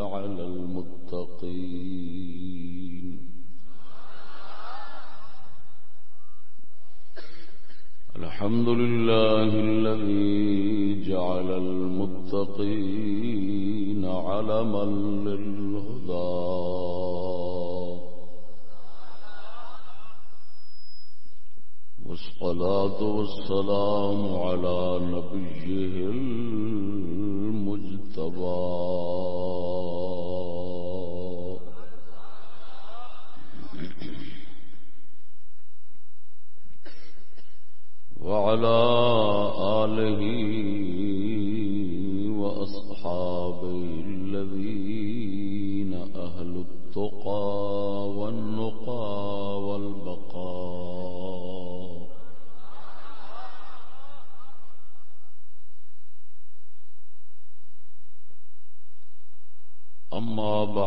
على المتقين. الحمد لله الذي جعل المتقين علما للهدى. والصلاة والسلام على نبيه المجتبى. وعلى آله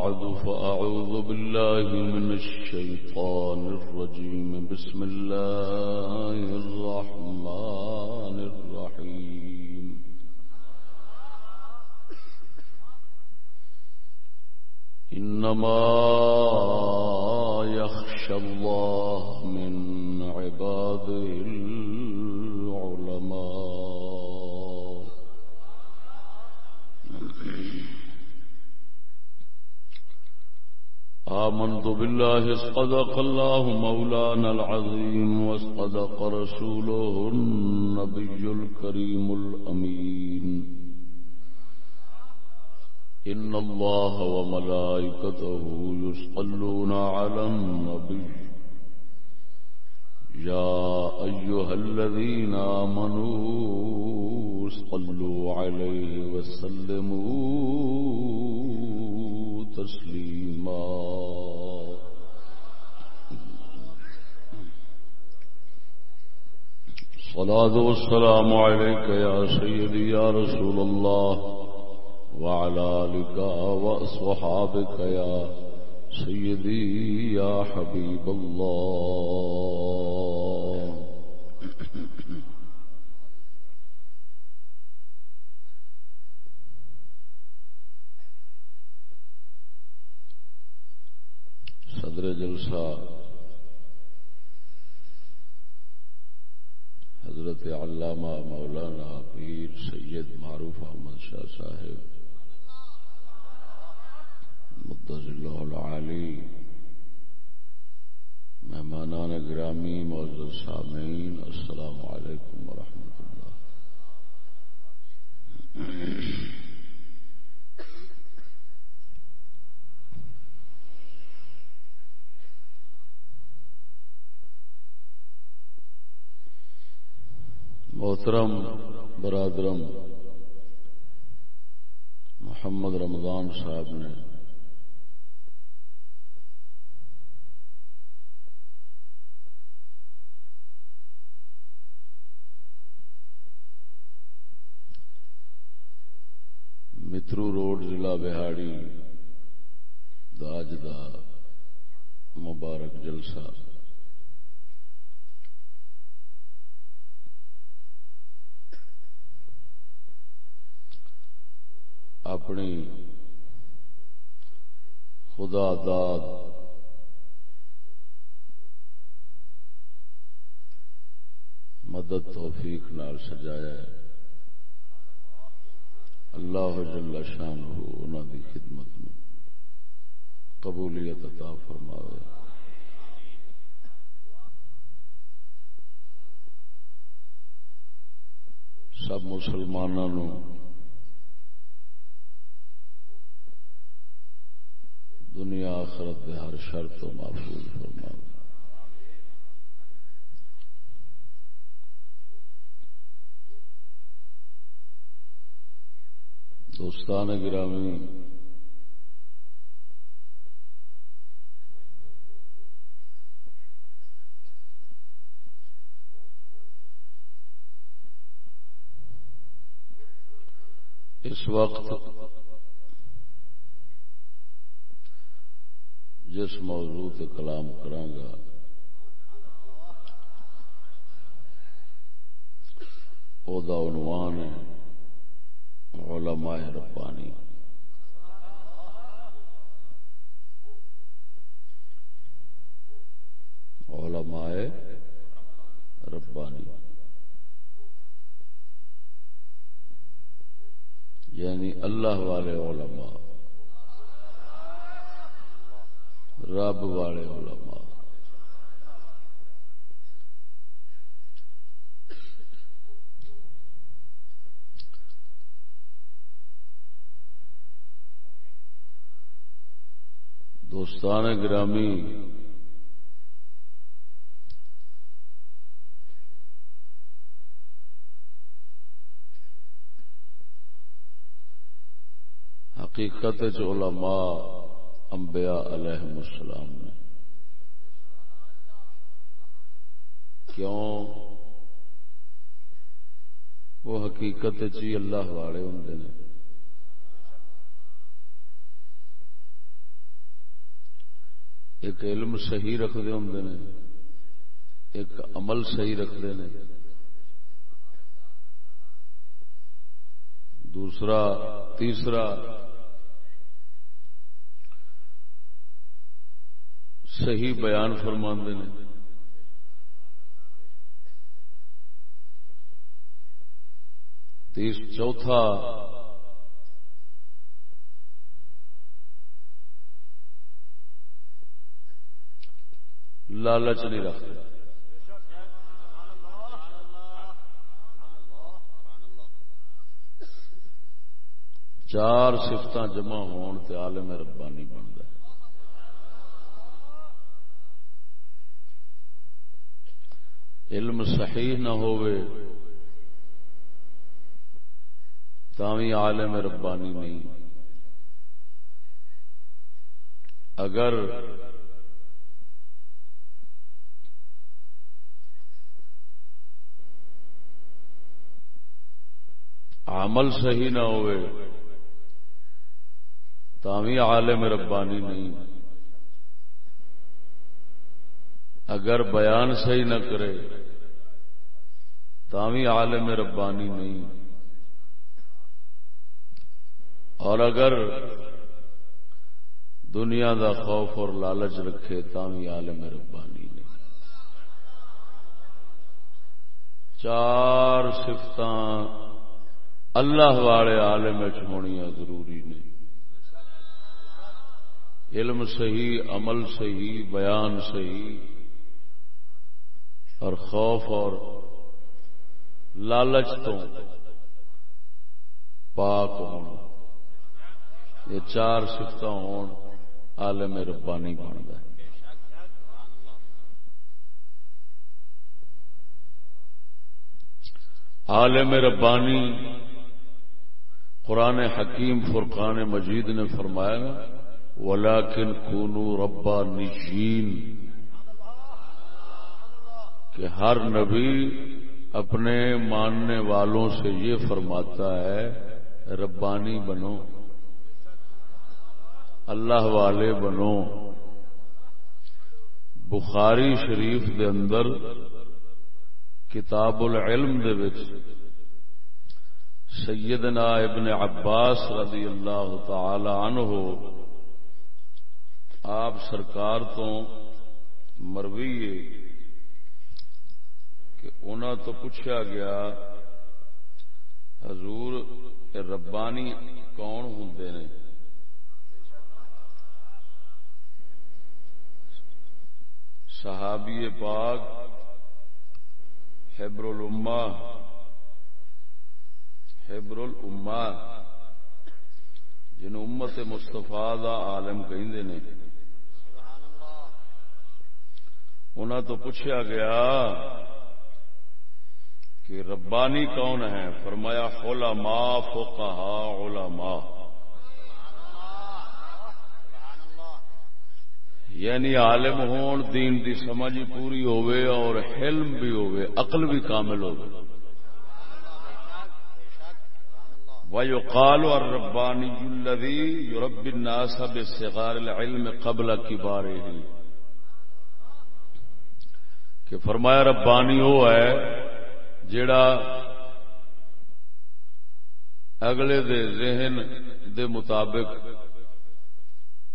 بعد فأعوذ بالله من الشيطان الرجيم. بسم الله الرحمن الرحيم. إنما يخشى الله من عباده آمنت بالله اصدق الله مولانا العظيم واصدق رسوله النبي الكريم الأمين. إن الله وملائكته يصلون على النبي. يا أيها الذين آمنوا صلوا عليه وسلموا. تسليما صلاة والسلام عليك يا سيدي يا رسول الله وعلى آلك وأصحابك يا سيدي يا حبيب الله. جلسہ حضرت علامہ مولانا پیر سید معروف احمد شاہ صاحب مدض اللہ العالی، مہمانان گرامی، معزز سامعین، السلام علیکم ورحمۃ اللہ۔ محترم برادرم محمد رمضان صاحب نے مترو روڈ ضلع بہاڑی داج دا مبارک جلسہ اپنی خدا داد مدد توفیق نال سجایا ہے۔ اللہ جل شان انہوں دی خدمت میں قبولیت عطا فرماوے۔ سب مسلمانوں دنیا آخرت دے ہر شرط تو محفوظ فرماوے دوستان گرامی اس وقت جس موضوع تے کلام کرانگا او دا عنوان ہے علماء ربانی۔ علماء ربانی۔ یعنی اللہ والے علماء۔ رب والے علماء۔ دوستان گرامی حقیقت علماء انبیاء علیہ السلام نے۔ کیوں؟ وہ حقیقت چی اللہ والے ہوں نے۔ ایک علم صحیح رکھتے ہوں نے، ایک عمل صحیح رکھتے ہیں دوسرا، تیسرا صحیح بیان فرما نے۔ تیس، چوتھا۔ لالچ نہیں رکھتے۔ چار سفت جمع ہون تے عالم ربانی بنتا ہے۔ علم صحیح نہ ہوئے تاوی عالم ربانی نہیں۔ اگر عمل صحیح نہ ہوئے تاوی عالم ربانی نہیں۔ اگر بیان صحیح نہ کرے تاوی عالم ربانی نہیں۔ اور اگر دنیا دا خوف اور لالچ رکھے تاوی عالم ربانی نہیں۔ چار سفت اللہ والے عالم چونیا ضروری نے علم صحیح، عمل صحیح، بیان صحیح اور خوف اور لالچ تو پاک ہونا یہ چار سفت ہون، عالم ربانی بنتا ہے عالم ربانی قرآن حکیم فرقان مجید نے فرمایا ولیکن کونو ربا نشین کہ ہر نبی اپنے ماننے والوں سے یہ فرماتا ہے، ربانی بنو، اللہ والے بنو۔ بخاری شریف دے اندر، کتاب العلم دے وچ، سیدنا ابن عباس رضی اللہ تعالی عنہ، آپ سرکار تو مروی کہ انہوں تو پوچھا گیا، حضور ربانی کون ہوں نے؟ صحابی پاک، حبر الامہ، حبر الما جن امت مستفا دا عالم نے۔ انہوں تو پوچھا گیا کہ ربانی کون ہے فرمایا علماء، فقہا، علماء۔ یعنی عالم ہون، دین دی سمجھ پوری ہوئے اور حلم بھی ہوئے عقل بھی کامل ہوئے ويقال الرباني الذي يربي الناس بصغار العلم قبل كباره۔ کہ فرمایا ربانی وہ ہے جڑا اگلے دے ذہن دے مطابق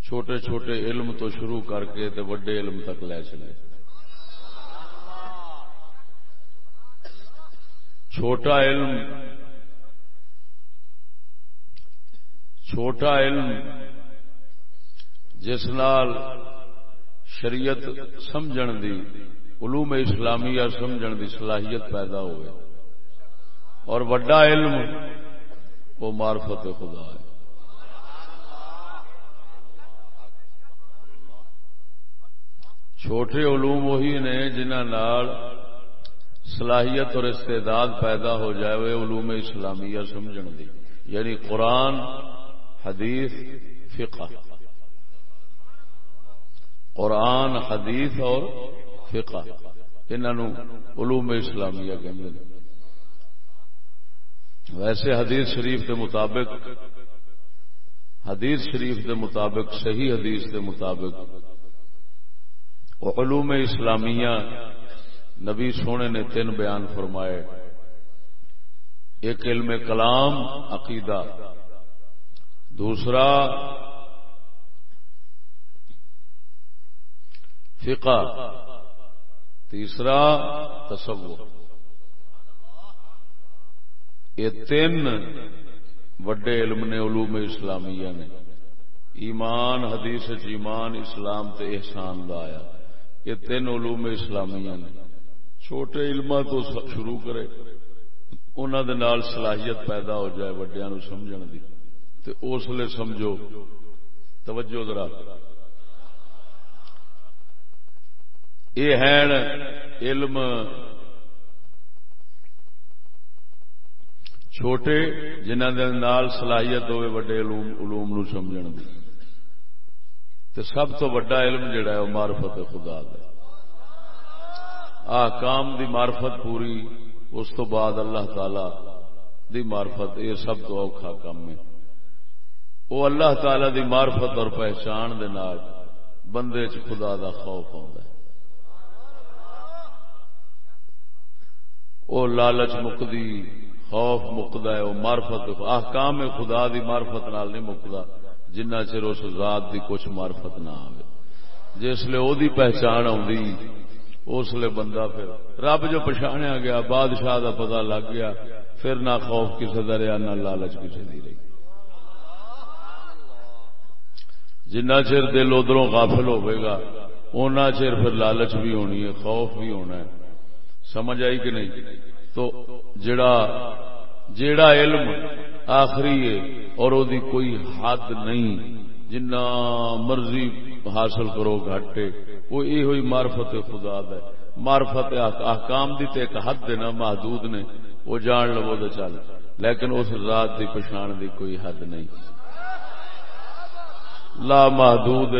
چھوٹے چھوٹے علم تو شروع کر کے تے وڈے علم تک لے چلے۔ چھوٹا علم چھوٹا علم جس نال شریعت سمجھن دی علوم اسلامیہ سمجھن دی صلاحیت پیدا ہوئے۔ اور وڈا علم، وہ معرفت خدا ہے۔ چھوٹے علوم وہی نے جنہ صلاحیت اور استعداد پیدا ہو جائے، علوم اسلامیہ سمجھن دی۔ یعنی قرآن، حدیث، فقہ۔ قرآن، حدیث اور فقہ انہوں علوم اسلامیہ کہیں ویسے حدیث شریف کے مطابق، حدیث شریف کے مطابق، صحیح حدیث کے مطابق، علوم اسلامیہ نبی سونے نے تین بیان فرمائے۔ ایک علم کلام، عقیدہ۔ دوسرا، فقہ۔ تیسرا تصور۔ یہ تین وڈے علم نے علوم اسلامیہ نے۔ ایمان، حدیث، ایمان، اسلام تے احسان لایا یہ تین علوم اسلامیہ نے۔ چھوٹے علم تو شروع کرے۔ انہوں دے نال صلاحیت پیدا ہو جائے وڈیا نو سمجھن دی۔ تے اس لیے سمجھو۔ توجہ ذرا۔ یہ ہے علم چھوٹے جنہ دے نال صلاحیت ہوئے وڈے علوم نو سمجھن دی تے سب تو وڈا علم جڑا ہے وہ معرفت خدا دا آکام دی معرفت پوری اس تو بعد اللہ تعالی دی معرفت یہ سب تو اوکھا کام ہے وہ اللہ تعالی دی معرفت اور پہچان دے نال بندے چ خدا دا خوف آتا ہے وہ لالچ مکدی، خوف مکدا ہے وہ مارفت احکام خدا دی مارفت نال نہیں مکدا جنہ چر اس ذات دی کچھ مارفت نہ آئے جس لیے او دی پہچان آدھی اس بندہ پھر رب جو پچھاڑیا گیا، بادشاہ دا پتہ لگ گیا، پھر نہ خوف کسی کا رہا نہ لالچ کسی دی رہی۔ جنہ چر دل ادھروں غافل ہوئے گا اُنہ چر پھر لالچ بھی ہونی ہے، خوف بھی ہونا ہے۔ سمجھ آئی کہ نہیں؟ تو جڑا جیڑا علم آخری ہے اور او دی کوئی حد نہیں، جنہ مرضی حاصل کرو گھٹے وہ یہ ہوئی مارفت خدا ہے۔ مارفت احکام دی تے ایک حد نا، محدود نے، وہ جان لو تو چل۔ لیکن اس ذات دی پچھان دی کوئی حد نہیں۔ لا محدود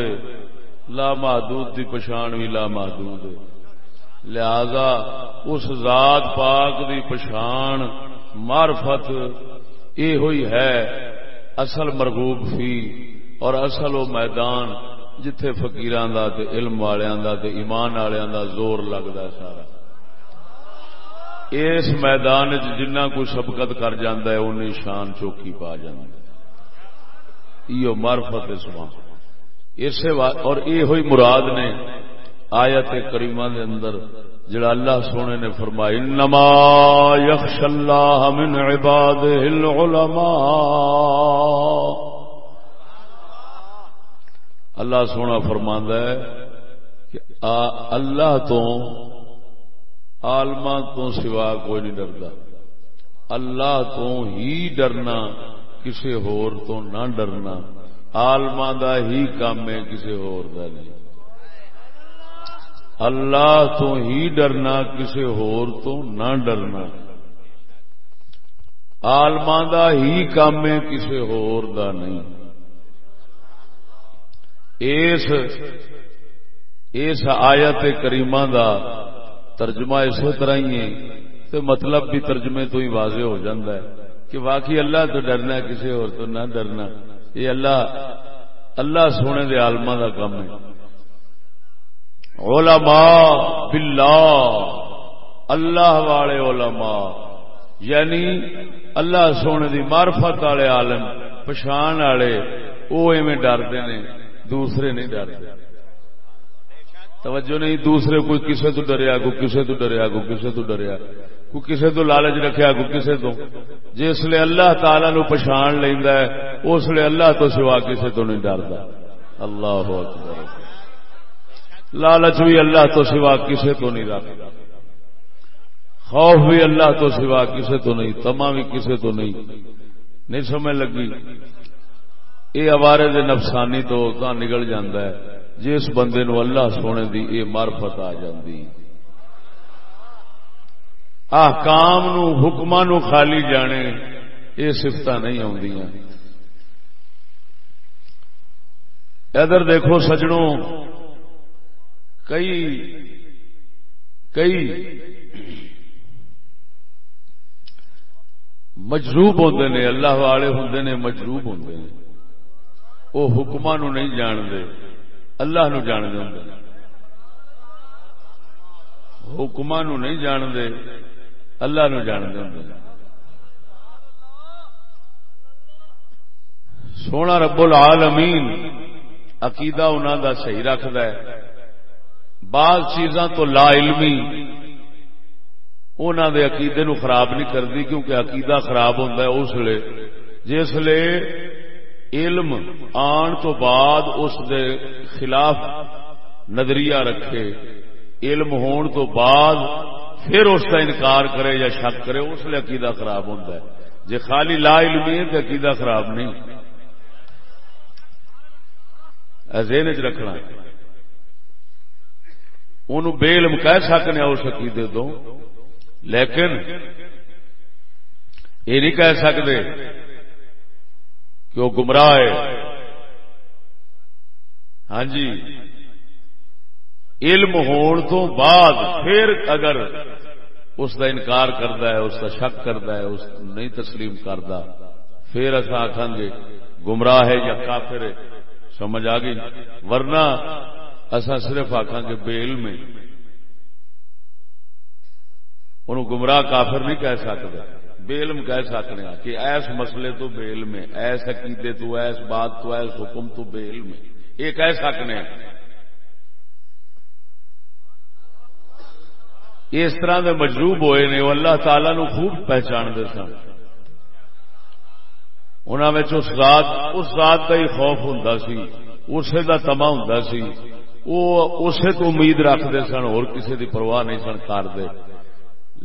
لا محدود دی پچھان بھی لا محدود ہے۔ لہذا اس ذات پاک دی پچھان معرفت یہ ہوئی ہے، اصل مرغوب فی اور اصل وہ میدان جتھے فقیران دا تے علم والوں دا تے ایمان والوں دا زور لگتا سارا۔ اس میدان جنہ کو سبقت کر جاندہ ہے انہیں شان چوکی پا جاندہ یہ معرفت سما اسے اور یہ ہوئی مراد نے آیت کریمہ دے اندر جڑا اللہ سونے نے فرمائی نما یخش اللہ من عباد العلماء۔ اللہ سونا فرماندا ہے کہ اللہ تو آلما تو سوا کوئی نہیں ڈردا۔ اللہ تو ہی ڈرنا کسی ہور تو نہ ڈرنا۔ آلما دا ہی کام ہے کسی ہور دا نہیں۔ اللہ تو ہی ڈرنا کسی ہور تو نہ ڈرنا۔ آلما دا ہی کام ہے کسی ہور دا نہیں۔ اس اس آیت کریمہ دا ترجمہ اسی طرح ہی ہے تو مطلب بھی ترجمے تو ہی واضح ہو جاتا ہے کہ واقعی اللہ تو ڈرنا کسی اور تو نہ ڈرنا۔ یہ اللہ اللہ سونے دے عالما دا کام ہے۔ علماء باللہ، اللہ والے علماء یعنی اللہ سونے دی معرفت والے عالم پچھان والے، وہ ایویں ڈرتے ہیں، دوسرے نہیں ڈرتے۔ توجہ نہیں، دوسرے کوئی کسے تو ڈریا کو کسے تو ڈریا کو کسے تو ڈریا۔ کو کسے تو لالچ رکھیا کو کسے تو۔ جس لیے اللہ تعالی نو پچھان لینا ہے، اس لیے اللہ تو سوا کسے تو نہیں ڈردا اللہ اکبر۔ لالچ بھی اللہ تو سوا کسے تو نہیں رکھتا خوف بھی اللہ تو سوا کسے تو نہیں، تما بھی کسے تو نہیں۔ نہیں سمجھ لگی؟ یہ اوارے دے نفسانی تو نکل جاندہ ہے۔ جس بندے نو اللہ سونے دی یہ مارفت آ جاندی۔ احکام نو نو خالی جانے یہ سفت نہیں آدی ادھر دیکھو سجڑوں کئی کئی مجروب ہوتے نے، اللہ والے ہوں نے مجروب ہوں وہ حکما نو نہیں جانتے، اللہ نو جان دے حکما نو نہیں جانتے، اللہ نو جان دے سونا رب العالمین، عقیدہ انہوں دا صحیح رکھد ہے۔ بعض چیزاں تو لا علمی انہوں دے عقیدے نو خراب نہیں کرتی کیونکہ عقیدہ خراب ہوتا ہے اس لیے جس لیے علم آن تو بعد اس دے خلاف نظریہ رکھے، علم ہون تو بعد پھر اس کا انکار کرے یا شک کرے، اس لیے عقیدہ خراب ہوتا ہے۔ جی خالی لا علمی ہے تو عقیدہ خراب نہیں۔ ذہن چ رکھنا۔ ان بے علم کہہ سکنے اس عقیدے تو لیکن یہ نہیں کہہ سکتے کہ وہ گمراہ ہے۔ ہاں جی۔ علم ہون تو بعد پھر اگر اس کا انکار کرتا ہے، اس کا شک کرتا ہے، اس نہیں تسلیم کرتا پھر اصا آخان گے، گمراہ ہے یا کافر ہے؟ سمجھ آ گئی؟ ورنہ اصا صرف آخان گے بے علم انہوں گمراہ کافر نہیں کہہ سکتا بے علم کہہ سکتے ہیں کہ ایس مسئلے تو بے علم ہے ایس عقیدے تو، ایس بات تو، ایس حکم تو بے علم ہے یہ کہہ سکتے ہیں۔ اس طرح دے مجروب ہوئے نے، وہ اللہ تعالی نو خوب پہچانتے سن۔ انہوں اس ذات اس ذات کا ہی خوف ہوں سی، اسے کا تما ہوں سی۔ وہ اسے تو امید رکھتے سن، اور کسی کی پرواہ نہیں سن کرتے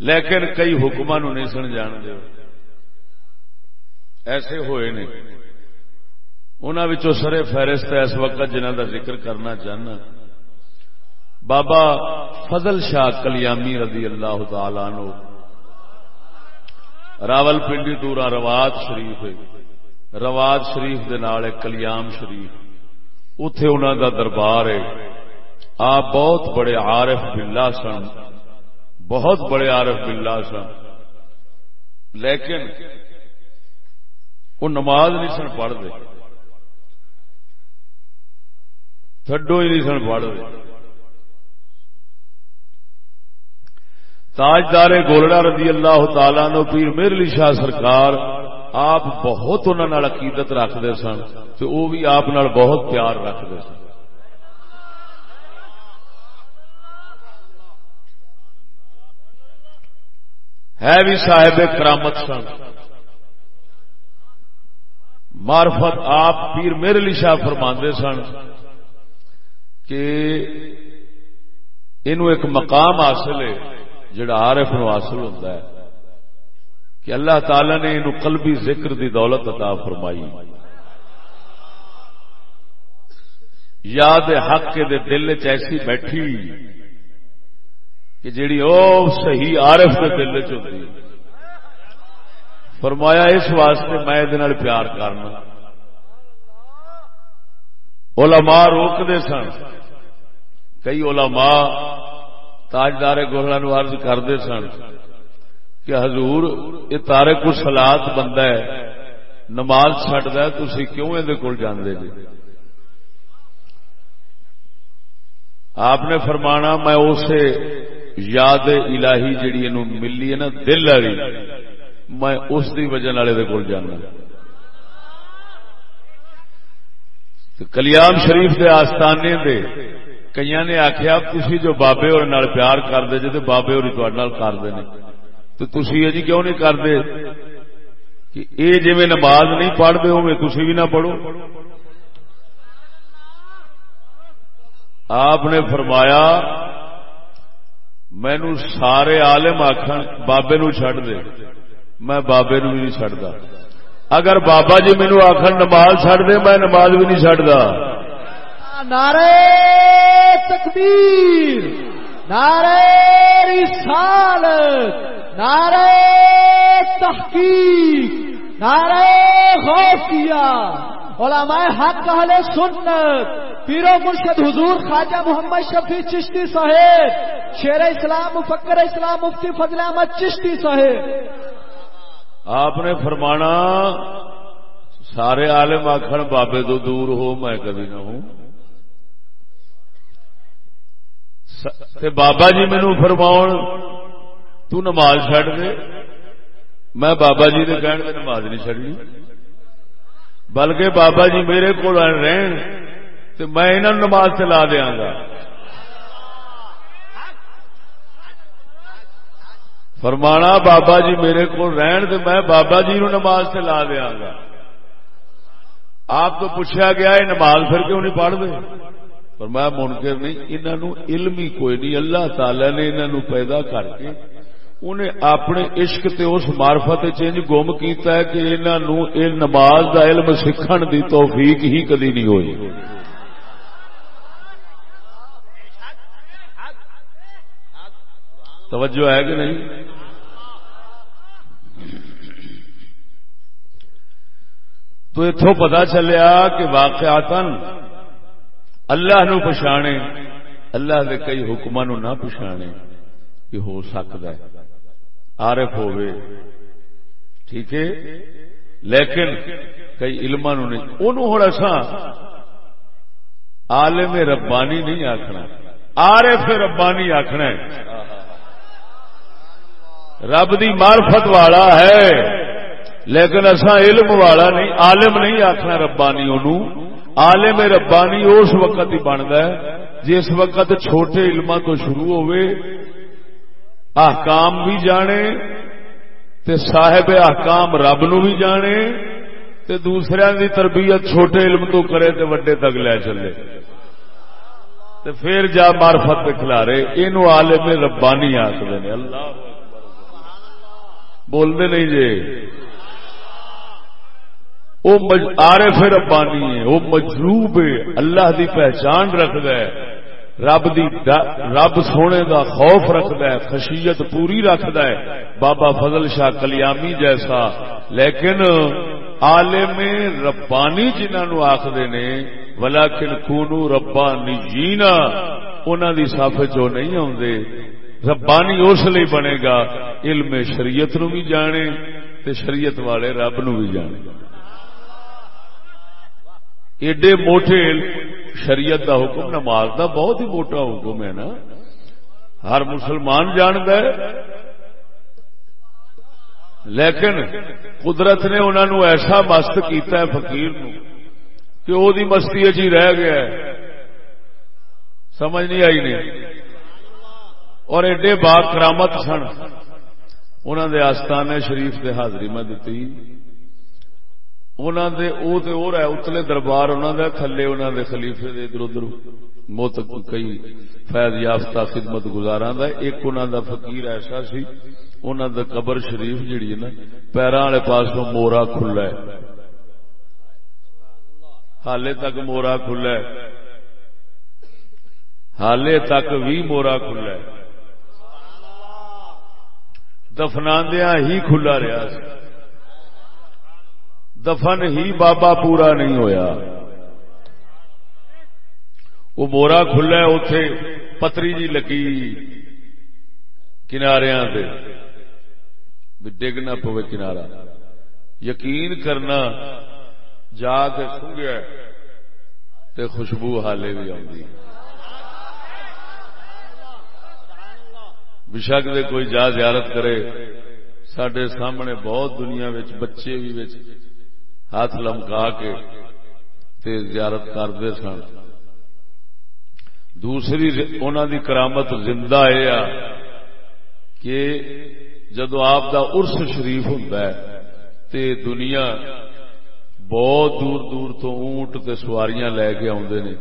لیکن کئی حکم نہیں سن جان دے ایسے ہوئے نے انہوں سرے فہرست اس وقت جنہ کا ذکر کرنا چاہنا۔ بابا فضل شاہ کلیامی رضی اللہ تعالی نو راول پنڈی دورا رواد شریف رواد شریف دے نال کلیام شریف۔ اتے انہوں دا دربار ہے۔ آپ بہت بڑے عارف باللہ سن، بہت بڑے عارف باللہ سن۔ لیکن وہ نماز نہیں سن پڑھتے۔ تھڈو ہی نہیں سن پڑھتے۔ تاجدار گولڑا رضی اللہ تعالی نو پیر میرلی شاہ سرکار، آپ بہت انہوں عقیدت رکھتے سن تو وہ بھی آپ بہت پیار رکھتے سن۔ ہے بھی صاحب کرامت سن۔ مارفت آپ پیر میرے لی شاہ فرما سن کہ یہ ایک مقام حاصل ہے، جڑا عارف نو حاصل ہوتا ہے۔ کہ اللہ تعالی نے یہ قلبی ذکر دی دولت عطا فرمائی۔ یاد حق کے دل چیسی بیٹھی۔ کہ جیڑی او صحیح عارف کے دل چی فرمایا اس واسطے میں یہ پیار کرنا۔ علماء روکتے سن۔ کئی علماء تاجدار گولہ نو عرض کرتے سن کہ حضور، یہ تارے کو سلاد بندہ ہے، نماز چڈ تھی کیوں یہ کول جانے جی؟ آپ نے فرمانا میں اسے یاد الہی جیڑی ملی ہے نا، دل والی، میں اس کی وجہ والے کول جانا کلیام شریف کے آستانے دے کئی نے آخیا تھی جو بابے اور پیار کرتے جی بابے اور کرتے ہیں تو تھی جی کیوں نہیں کرتے کہ یہ جی نماز نہیں پڑھتے ہوئے تھی بھی نہ پڑھو۔ آپ نے فرمایا مینو سارے آلم آخر بابے نو چڈ دے۔ میں بابے نو نہیں چڈتا اگر بابا جی مینو آخر نماز چڈ دے، میں نماز بھی نہیں چڈتا نعرے تکبیر نعرے رسالت نعرے تحقیق نعرے غوثیہ۔ علماء حق اہل سنت پیرو مرشد حضور خواجہ محمد شفیع چشتی صاحب، شیر اسلام مفکر اسلام مفتی فضل احمد چشتی صاحب۔ آپ نے فرمانا، سارے عالم آخر بابے تو دور ہو، میں کبھی نہ ہوں۔ بابا جی مینو فرماؤ تو نماز چڈ دے۔ میں بابا جی کے کہنے نماز نہیں چڑنی بلکہ بابا جی میرے کو رہن تو میں انہوں نماز چلا دیا گا۔ فرمانا بابا جی میرے کو رہن تو میں بابا جی نو نماز چلا دیا گا۔ آپ تو پوچھا گیا یہ نماز پھر کیوں نہیں پڑھ دے؟ پر میں منکر نہیں انہوں علم ہی کوئی نہیں، اللہ تعالی نے انہوں پیدا کر کے انہیں اپنے عشق تے اس مارفت چینج گم کیتا ہے کہ انہوں اے نماز دا علم سکھن دی توفیق ہی کدی نہیں ہوئی۔ توجہ ہے کہ نہیں؟ تو اتوں پتا چلیا کہ واقعاتن اللہ نو پچھانے، اللہ دے کئی حکم نہ پچھانے یہ ہو سکتا ہے۔ عارف ہوئے۔ ٹھیک ہے؟ لیکن کئی علما علم ہوں اصا عالم ربانی نہیں آخنا عارف ربانی آخنا رب دی معرفت والا ہے۔ لیکن اصا علم والا نہیں، عالم نہیں آخنا ربانی انہوں۔ عالم ربانی اس وقت ہی بنتا ہے جس وقت چھوٹے علما تو شروع ہوئے۔ احکام بھی جانے تے صاحب احکام رب نو بھی جانے تے دوسرے دی تربیت چھوٹے علم تو کرے تے وڈے تک لے چلے۔ تے پھر جا مارفت کھلارے یہ عالم ربانی آخر اللہ بولتے نہیں جی وہ عارف ربانی ہے وہ مجروب ہے، اللہ دی پہچان رکھد ہے رب دی رب سونے دا خوف رکھد ہے، خشیت پوری رکھد ہے۔ بابا فضل شاہ کلیامی جیسا۔ لیکن عالم ربانی جنہوں آخر نے، ولیکن کونو ربانی جینا انہوں دی صافے چو نہیں آدھے ربانی اس لیے بنے گا، علم شریعت نو بھی جانے تے شریعت والے رب نو بھی جانے۔ ایڈے موٹے شریعت دا حکم، نماز دا بہت ہی موٹا حکم ہے نا۔ ہر مسلمان جاند ہے۔ لیکن قدرت نے انہوں نے ایسا مست کیتا ہے فقیر نو کہ وہ مستی اچھی رہ گیا ہے۔ سمجھ نہیں آئی نہیں؟ اور ایڈے باغ کرامت سن۔ انہوں نے آستانے شریف سے حاضری میں دیتی دے او تے او رہے، اتلے دربار تھلے دے خلیفے دے، ادھر ادھر موت کئی فیض یافتہ خدمت گزارا ایک انہوں دا فقیر ایسا سی انہوں دا قبر شریف جیڑی ہے نا پیروں والے پاس مورا کھلا ہے حالے تک مورا کھلا ہے حالے تک بھی مورا کھلا ہے دفناندیا ہی کھلا رہا سی۔ دفن ہی بابا پورا نہیں ہویا۔ وہ مورا کھلا اتے پتری جی لگی کنارے ڈگ نہ پوے کنارا۔ یقین کرنا، جا کے سنگیا تے خوشبو حالے بھی آئی بشک دے کوئی جا زیارت کرے سڈے سامنے بہت دنیا بچے بھی ہاتھ لمکا کے تے زیارت کرتے سن۔ دوسری انہوں دی کرامت زندہ ہے کہ جدو آپ دا ارس شریف ہوں تے دنیا بہت دور دور تو اونٹ تے سواریاں لے کے آدھے نے۔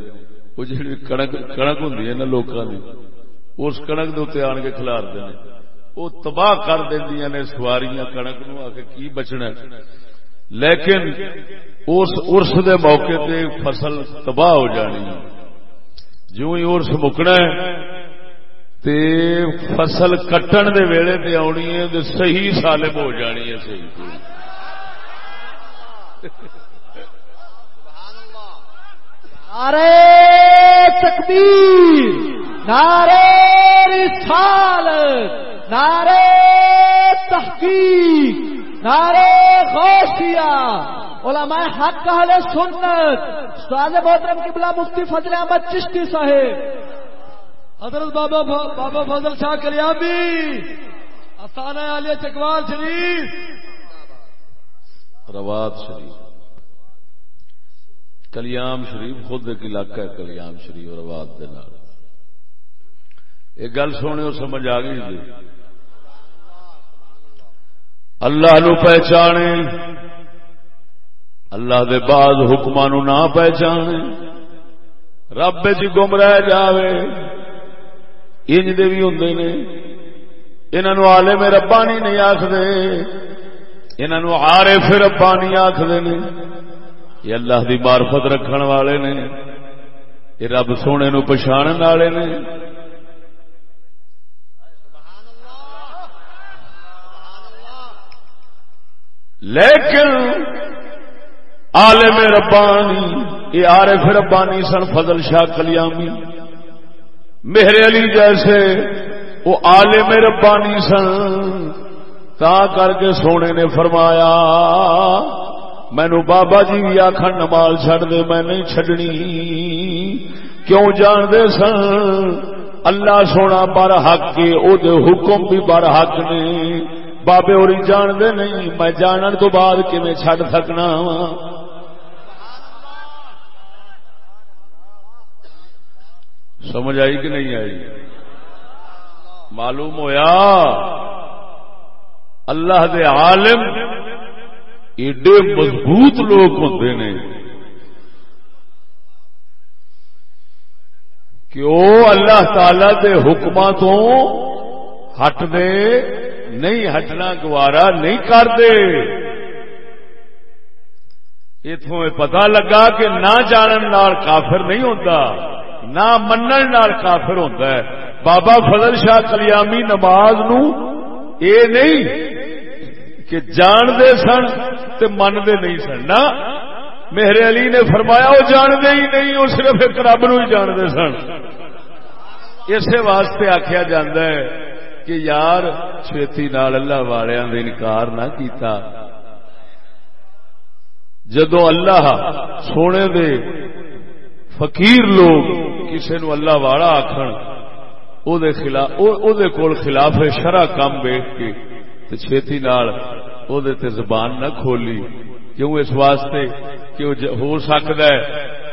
وہ جی کنک کنک ہوں نا لوگوں کی اس کنک دے آن کے کھلارتے ہیں وہ تباہ کر دیا نے سواریاں کنک نو آ کے کی بچنا لیکن اس ارس دے موقع تے فصل تباہ ہو جانی۔ جو ہی ارس مکنا ہے تے فصل کٹن دے ویلے تے آنی ہے تے صحیح سالم ہو جانی ہے صحیح۔ نعرے تکبیر نعرے رسالت نعرے تحقیق۔ نعرے غوثیہ علماء حق اہل سنت۔ استاد محترم قبلہ مفتی فضل احمد چشتی صاحب۔ حضرت بابا بابا فضل شاہ کلیابی۔ افسانہ عالیہ چکوال شریف۔ روات شریف۔ کلیام شریف خود ایک علاقہ ہے کلیام شریف اور دے نال۔ ایک گل سونے سمجھ آ گئی جی۔ اللہ نو پہچانے، اللہ دے بعد حکما نو نہ پہچانے۔ رب چ گم رہ جاوے، انج دے بھی ہوں نے۔ انہوں آلے میں ربانی نہیں آخر انہوں آرے پھر ربانی آخر نے۔ یہ اللہ دی معرفت رکھن والے نے، یہ رب سونے نو پچھان والے نے۔ لیکن عالم ربانی یہ عارف ربانی سن فضل شاہ کلیامی، میرے علی جیسے وہ عالم ربانی سن، تا کر کے سونے نے فرمایا، مینو بابا جی بھی آخر نمال چڈ دے، میں نہیں چڈنی کیوں جانتے سن؟ اللہ سونا بر حق کے او حکم بھی بر حق نے۔ بابے اور جانتے نہیں میں جانن تو بعد کیون چڈ سکنا وا سمجھ آئی کہ نہیں آئی معلوم ہویا اللہ دے عالم ایڈے مضبوط لوگ ہوتے ہیں کہ وہ اللہ تعالی دے حکم تو ہٹ دے نہیں ہٹنا گوارا نہیں کرتے۔ اتوں پتا لگا کہ نہ جانن نال کافر نہیں ہوتا نہ منن نال کافر ہوتا ہے۔ بابا فضل شاہ کلیامی نماز نو اے نہیں کہ جانتے سن تے منتے نہیں سن، نہ۔ میرے علی نے فرمایا وہ جانتے ہی نہیں، وہ صرف ایک رب نو ہی جانتے سن۔ اسی واسطے آخیا جا کہ یار چھتی نال اللہ والوں نے انکار نہ کیتا جدو اللہ سونے دے فقیر لوگ کسی نو اللہ والا آخر کول خلاف شرع کام ویخ کے تے چھتی نال او دے تے زبان نہ کھولی کیوں اس واسطے کہ ہو سکتا ہے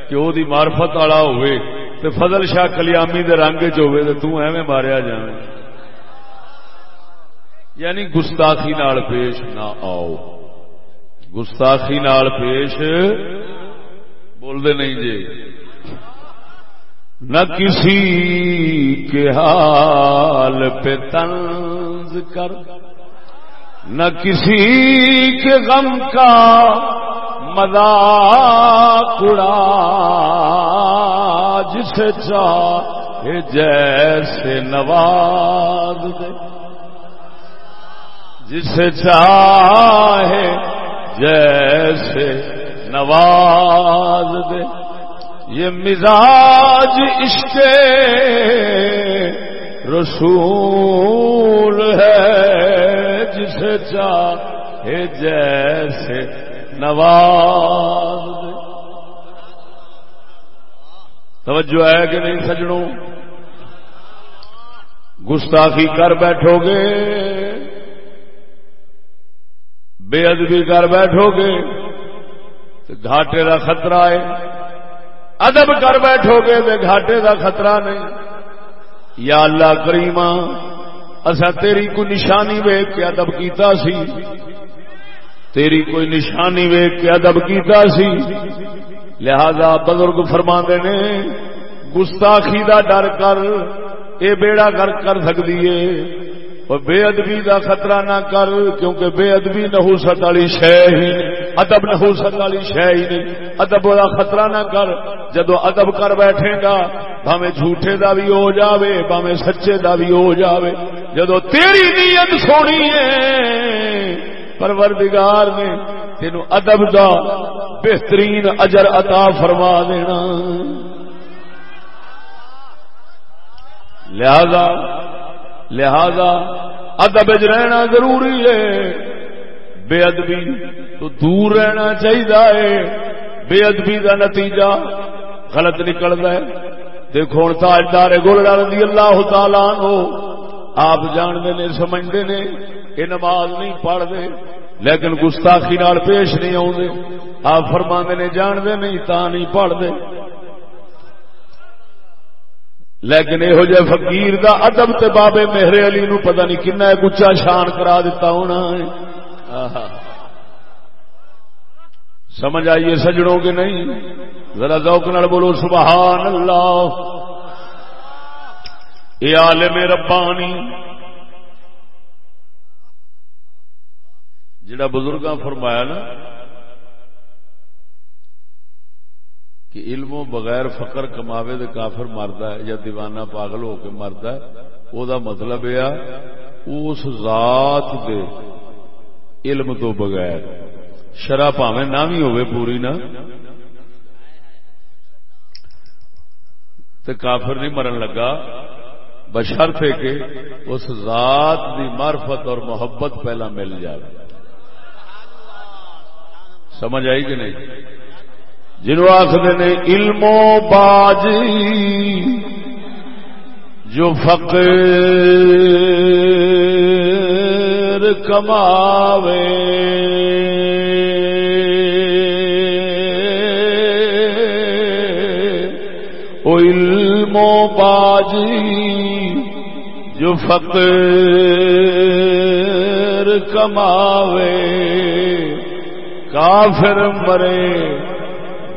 کہ او دی معرفت والا ہوئے تے فضل شاہ کلیامی دے رنگ چ ہوئے تے تو ایویں ماریا جائے یعنی گستاخی نال پیش نہ آؤ۔ گستاخی نال پیش بول دے نہیں جی۔ نہ کسی کے حال پہ تنز کر، نہ کسی کے غم کا مذاق اڑا، جسے چاہے جیسے نواز دے جسے چاہے جیسے نواز دے۔ یہ مزاج عشق رسول ہے۔ جسے چاہے جیسے نواز دے۔ توجہ ہے کہ نہیں سجڑوں گستاخی کر بیٹھو گے۔ بے ادبی کر بیٹھو گے تو گھاٹے کا خطرہ ہے۔ ادب کر بیٹھو گے تو گھاٹے کا خطرہ نہیں۔ یا اللہ کریمہ اصا تیری کوئی نشانی ویگ کے ادب کیتا سی۔ تیری کوئی نشانی ویگ کے ادب کیتا سی۔ لہذا بزرگ فرما نے، گستاخی دا ڈر کر، اے بیڑا کر کر سکتی ہے۔ اور بے ادبی دا خطرہ نہ کر کیونکہ بے ادبی نحوست والی شہ ہی ادب نحوست والی شہ ہی نہیں ادب کا خطرہ نہ کر جدو ادب کر بیٹھے گا بھاوے جھوٹے دا بھی ہو جاوے بھاوے سچے دا بھی ہو جاوے جدو تیری نیت سونی ہے پروردگار نے تینوں ادب دا بہترین اجر عطا فرما دینا لہذا لہذا ادب رہنا ضروری ہے۔ بے ادبی تو دور رہنا چاہیے بے ادبی کا نتیجہ غلط نکلتا ہے۔ دیکھو ہوں تاجدار گول رضی اللہ تعالی ہو آپ جانتے نے، سمجھتے نے یہ نماز نہیں پڑھتے، لیکن گستاخی نال پیش نہیں آتے آپ فرما نے، جانتے نہیں، تا نہیں پڑھتے۔ لیکن یہو جہ فقیر دا ادب تے بابے مہرے علی نو پتہ نہیں کنا ایک اچا شان کرا دیتا ہونا ہے۔ سمجھ آئیے سجڑوں کے نہیں؟ ذرا ذوق نال بولو، سبحان اللہ۔ اے عالم ربانی۔ جڑا بزرگاں فرمایا نا کہ علم بغیر فقر کماوے دے کافر مرد ہے یا دیوانہ پاگل ہو کے مرد ہے او دا مطلب یہ اس ذات دے علم تو بغیر شرح پاوے نہ بھی ہوئے پوری نہ۔ تے کافر نہیں مرن لگا بشرط ہے کہ اس ذات دی معرفت اور محبت پہلا مل جائے۔ سمجھ آئی کہ نہیں؟ جنو آخر نے علم و باجی، جو فقر کماوے۔ او علم و باجی، جو فقر کماوے۔ کافر مرے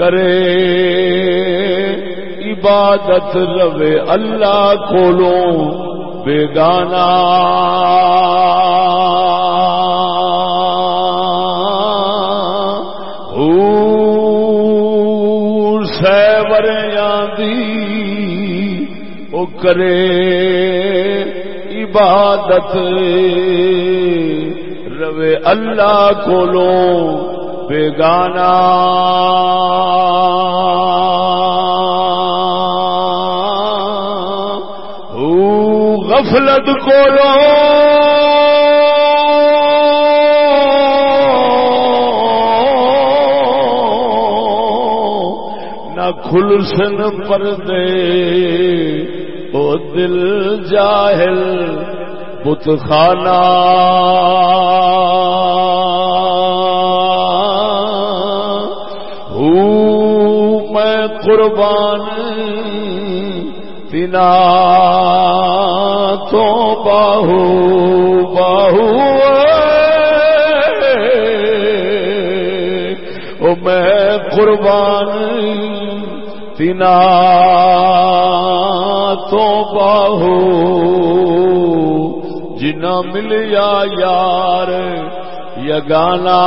کرے۔ عبادت روے اللہ کھولو بیگانا سیور دی او کرے۔ عبادت روے اللہ کھولو بیگانا غفلت کو لو نہ کھل سن پر دے او دل جاہل بت خانہ۔ قربان تنا تو باہو باہو او میں قربان تنا تو باہو۔ جنا ملیا یار یگانا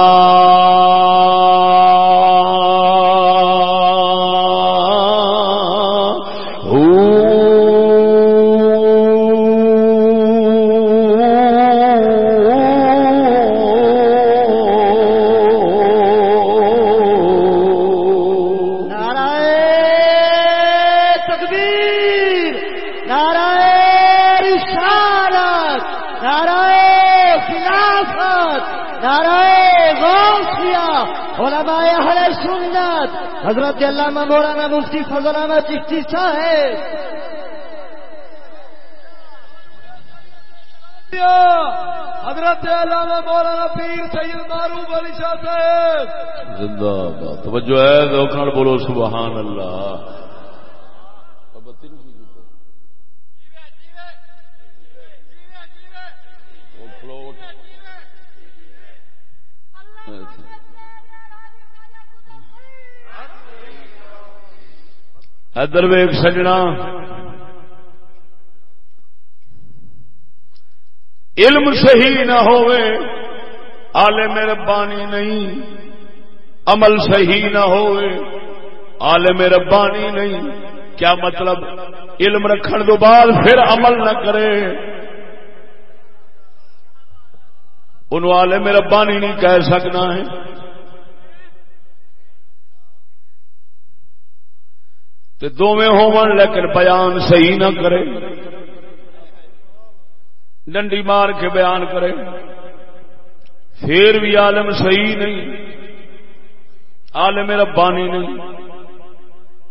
حضرت علامہ مولانا مفتی فضل احمد چشتی صاحب۔ حضرت علامہ مولانا پیر سید معروف علی شاہ صاحب۔ زندہ باد توجہ ہے دوکھڑ بولو، سبحان اللہ۔ ادر ویگ سجنا۔ علم صحیح نہ ہوئے، عالم ربانی نہیں۔ عمل صحیح نہ ہوئے، عالم ربانی نہیں۔ کیا مطلب؟ علم رکھن دو بعد پھر عمل نہ کرے۔ ان عالم ربانی نہیں کہہ سکنا ہے۔ تے دونوں ہون لیکن بیان صحیح نہ کرے۔ ڈنڈی مار کے بیان کرے۔ پھر بھی عالم صحیح نہیں۔ عالم ربانی نہیں۔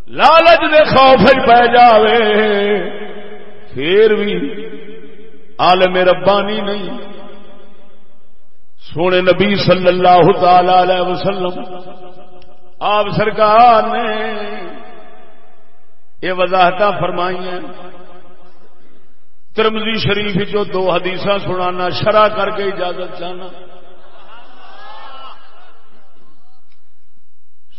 لالچ دے خوف پہ جاوے۔ پھر بھی عالم ربانی نہیں۔ سونے نبی صلی اللہ تعالی علیہ وسلم، آپ سرکار نے یہ وضاحت فرمائی ہیں ترمزی شریف جو دو حدیث سنانا، شرح کر کے اجازت چاہنا۔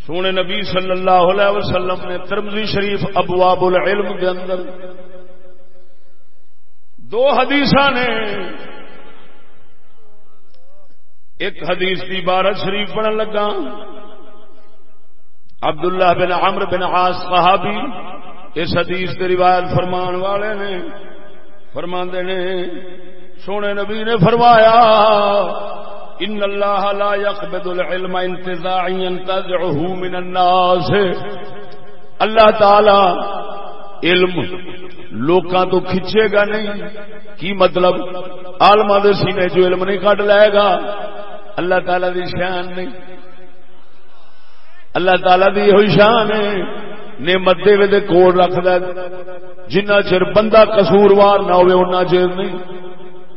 سونے نبی صلی اللہ علیہ وسلم نے ترمزی شریف ابواب العلم کے اندر دو حدیث نے۔ ایک حدیث کی بارت شریف پڑھن لگا عبداللہ بن عمر بن عاص صحابی اس حدیث کی روایت فرمان والے نے فرما نے، سونے نبی نے فرمایا، ان اللہ لا يقبض العلم انتزاعا ينتزعه من الناس. اللہ تعالی علم لوکاں تو کھچے گا نہیں، کی مطلب؟ عالما دے سینے جو علم نہیں کٹ لائے گا؟ اللہ تعالی دی شان نہیں۔ اللہ تعالی دی ہوئی شان ہے۔ نعمت دے وے کول رکھد جنہ چر بندہ قصوروار نہ ہوئے اُنہ چر نہیں۔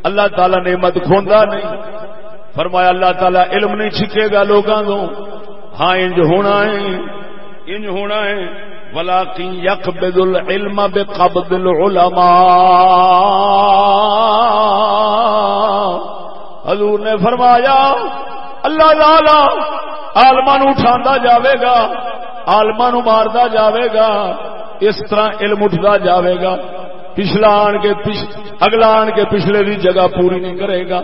اللہ تعالی نعمت کھوندا نہیں۔ فرمایا، اللہ تعالی علم نہیں چھکے گا لوگاں تو ہاں انج ہونا ہے۔ انج ہونا ہے۔ ولاکن یقبض العلم بقبض العلماء حضور نے فرمایا، اللہ تعالی عالما نو اٹھا جاوے گا۔ آلما نو ماردا جاوے گا، اس طرح علم اٹھتا جاوے گا۔ پچھلا آن کے پش... اگلا آن کے پچھلے بھی جگہ پوری نہیں کرے گا۔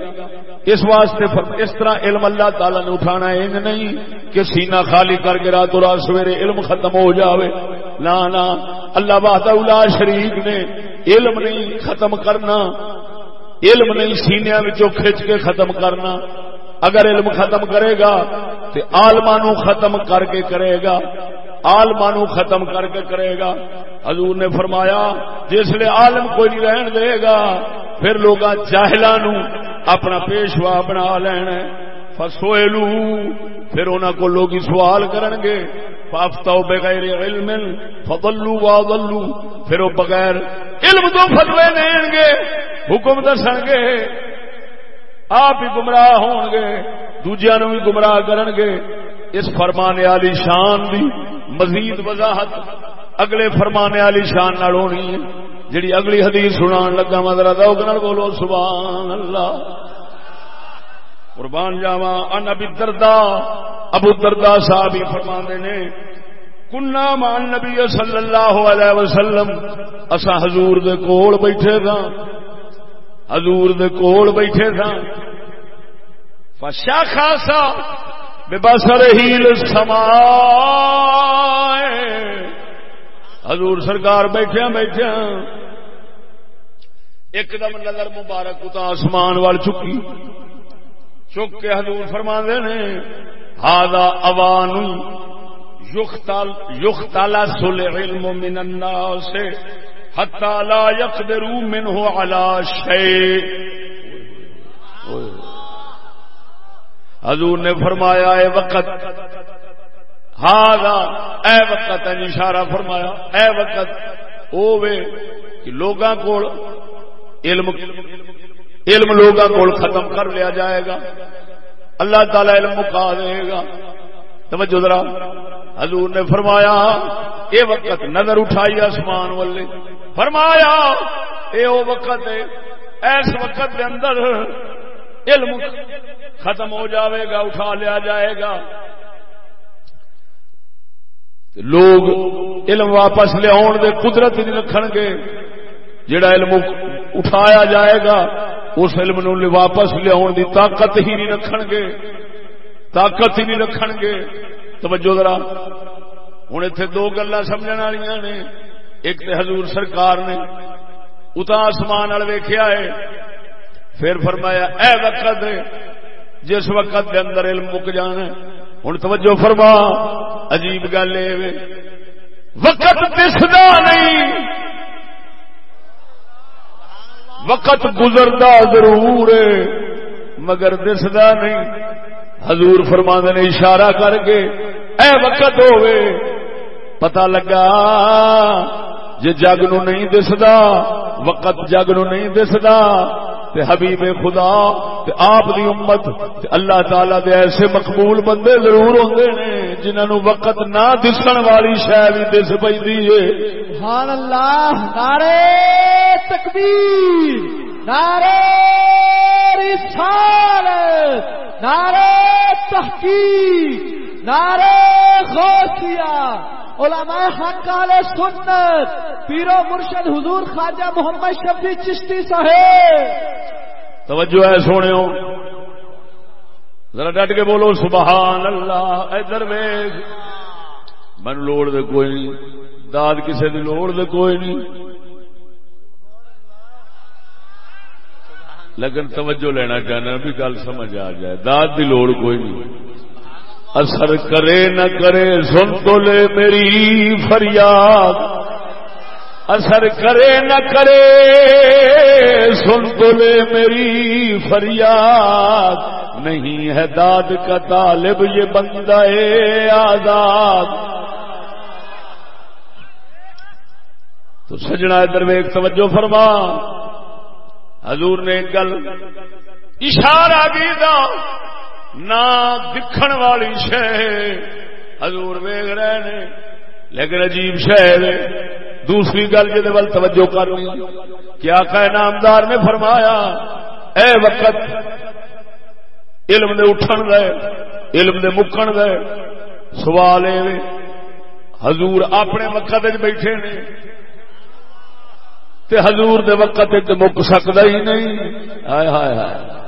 اس واسطے اس طرح علم اللہ تعالی نے اٹھانا ان نہیں کہ سینہ خالی کر کے رات رات سویرے علم ختم ہو جاوے۔ نا نا اللہ بہت الا شریف نے علم نہیں ختم کرنا، علم نہیں سینیا کھچ کے ختم کرنا۔ اگر علم ختم کرے گا تو آلما ختم کر کے کرے گا آلما ختم کر کے کرے گا۔ حضور نے فرمایا، جس لیے عالم کوئی نہیں رہن دے گا، پھر لوگ جاہلا اپنا پیشوا بنا لینا فسوئلو، پھر انہوں کو لوگ سوال کرن گے۔ فافتو بغیر علم، فضلو واضلو پھر وہ بغیر علم تو فتوے دیں گے، حکم دسن گے۔ آپ ہی گمراہ ہون گے دوجیا نو بھی گمراہ کرن گے اس فرمانے والی شان دی مزید وضاحت اگلے فرمانے والی شان نال ہونی ہے۔ جڑی اگلی حدیث سنان لگا مدرا دوگ نال بولو سبحان اللہ قربان جاوا ان ابی دردا ابو دردا صاحب ہی فرماندے نے کنا مان نبی صلی اللہ علیہ وسلم اسا حضور دے کول بیٹھے تھا حضور دے کول بیٹھے تھا فشا خاصا بے بسر ہیل سما حضور سرکار بیٹھے بیٹھے ایک دم نظر مبارک اتا آسمان وال چکی۔ چک کے حضور فرما دے نے ہادا اوان یختالا سل علم من الناس. حتی لا یقدرو منہ علا شیء حضور نے فرمایا اے وقت ہاں اے وقت اشارہ فرمایا اے وقت او وے کہ لوگاں کول علم علم لوگاں کول ختم کر لیا جائے گا۔ اللہ تعالی علم مکا دے گا۔ توجہ ذرا۔ حضور نے فرمایا، اے وقت نظر اٹھائی آسمان والے۔ فرمایا، اے او وقت ہے ایس وقت دے اندر علم ختم ہو جاوے گا، اٹھا لیا جائے گا۔ لوگ علم واپس لیا دے قدرت نہیں رکھن گے۔ جڑا علم اٹھایا جائے گا، اس علم نو واپس لیا دی طاقت ہی نہیں رکھن گے۔ طاقت ہی نہیں رکھن گے۔ توجہ ذرا۔ ہوں اتنے دو گلا سمجھ والی نے، ایک تو حضور سرکار نے۔ اتا آسمان وال ویخیا ہے۔ پھر فرمایا، اے وقت جس وقت دے اندر علم مک جانا ہوں توجہ فرما، عجیب گل یہ وقت دسدا نہیں۔ وقت گزرتا ضرور ہے مگر دسدا نہیں۔ حضور فرما نے اشارہ کر کے اے وقت ہوئے۔ پتا لگا جی جگ نو نہیں دسدا، وقت جگ نو نہیں دسدا۔ تے حبیب خدا، تے آپ دی امت، تے اللہ تعالی دے ایسے مقبول بندے ضرور ہوندے نے جنہاں نو وقت نہ دسن والی شے وی دس پیندی ہے۔ سبحان اللہ نعرے تکبیر نعرے رسالت۔ نعرے تحقیق نعرے غوثیہ، علماء حق والے سنت پیرو مرشد حضور خواجہ محمد شفیع چشتی صاحب۔ توجہ ہے سونے ذرا ڈٹ کے بولو، سبحان اللہ ادھر ویگ من لوڑ دے کوئی نہیں، داد کسے دی لوڑ دے کوئی نہیں۔ لیکن توجہ لینا چاہنا بھی گل سمجھ آ جائے۔ داد دی لوڑ کوئی نہیں۔ اثر کرے نہ کرے، سن تو لے میری فریاد۔ اثر کرے نہ کرے، سن تو لے میری فریاد۔ نہیں ہے داد کا طالب یہ بندہ آزاد۔ تو سجنا ادھر میں ایک توجہ فرما۔ حضور نے گل اشارہ بھی دا نہ دکھن والی شہ حضور ویگ رہے نے، لیکن عجیب شہ دوسری گل جی ول توجہ کر لی کیا کہ نامدار نے فرمایا، اے وقت علم دے اٹھن دے، علم دے مکن دے۔ سوال حضور اپنے وقت بیٹھے نے تے حضور دے وقت تے مک سکتا ہی نہیں۔ ہائے ہائے ہائے۔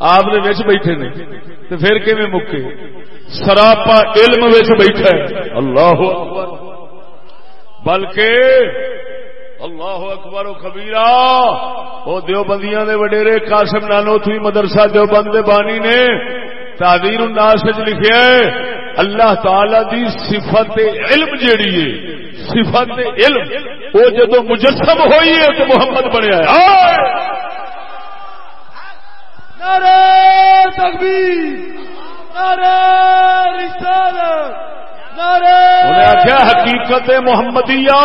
آپ بیٹھے نے تو پھر کہ مکے؟ سراپا علم بیٹھا ہے۔ اللہ اکبر۔ بلکہ اللہ اکبر و خبیرا وہ دیوبندیاں دے وڈیرے، قاسم نانوتوی مدرسہ دیوبند دے بانی نے تعدیر الناس لکھیا ہے، اللہ تعالی دی صفت علم جیڑی ہے صفت علم وہ جدو مجسم ہوئی ہے تو محمد بنیا ہے آخیا حقیقت محمدیہ۔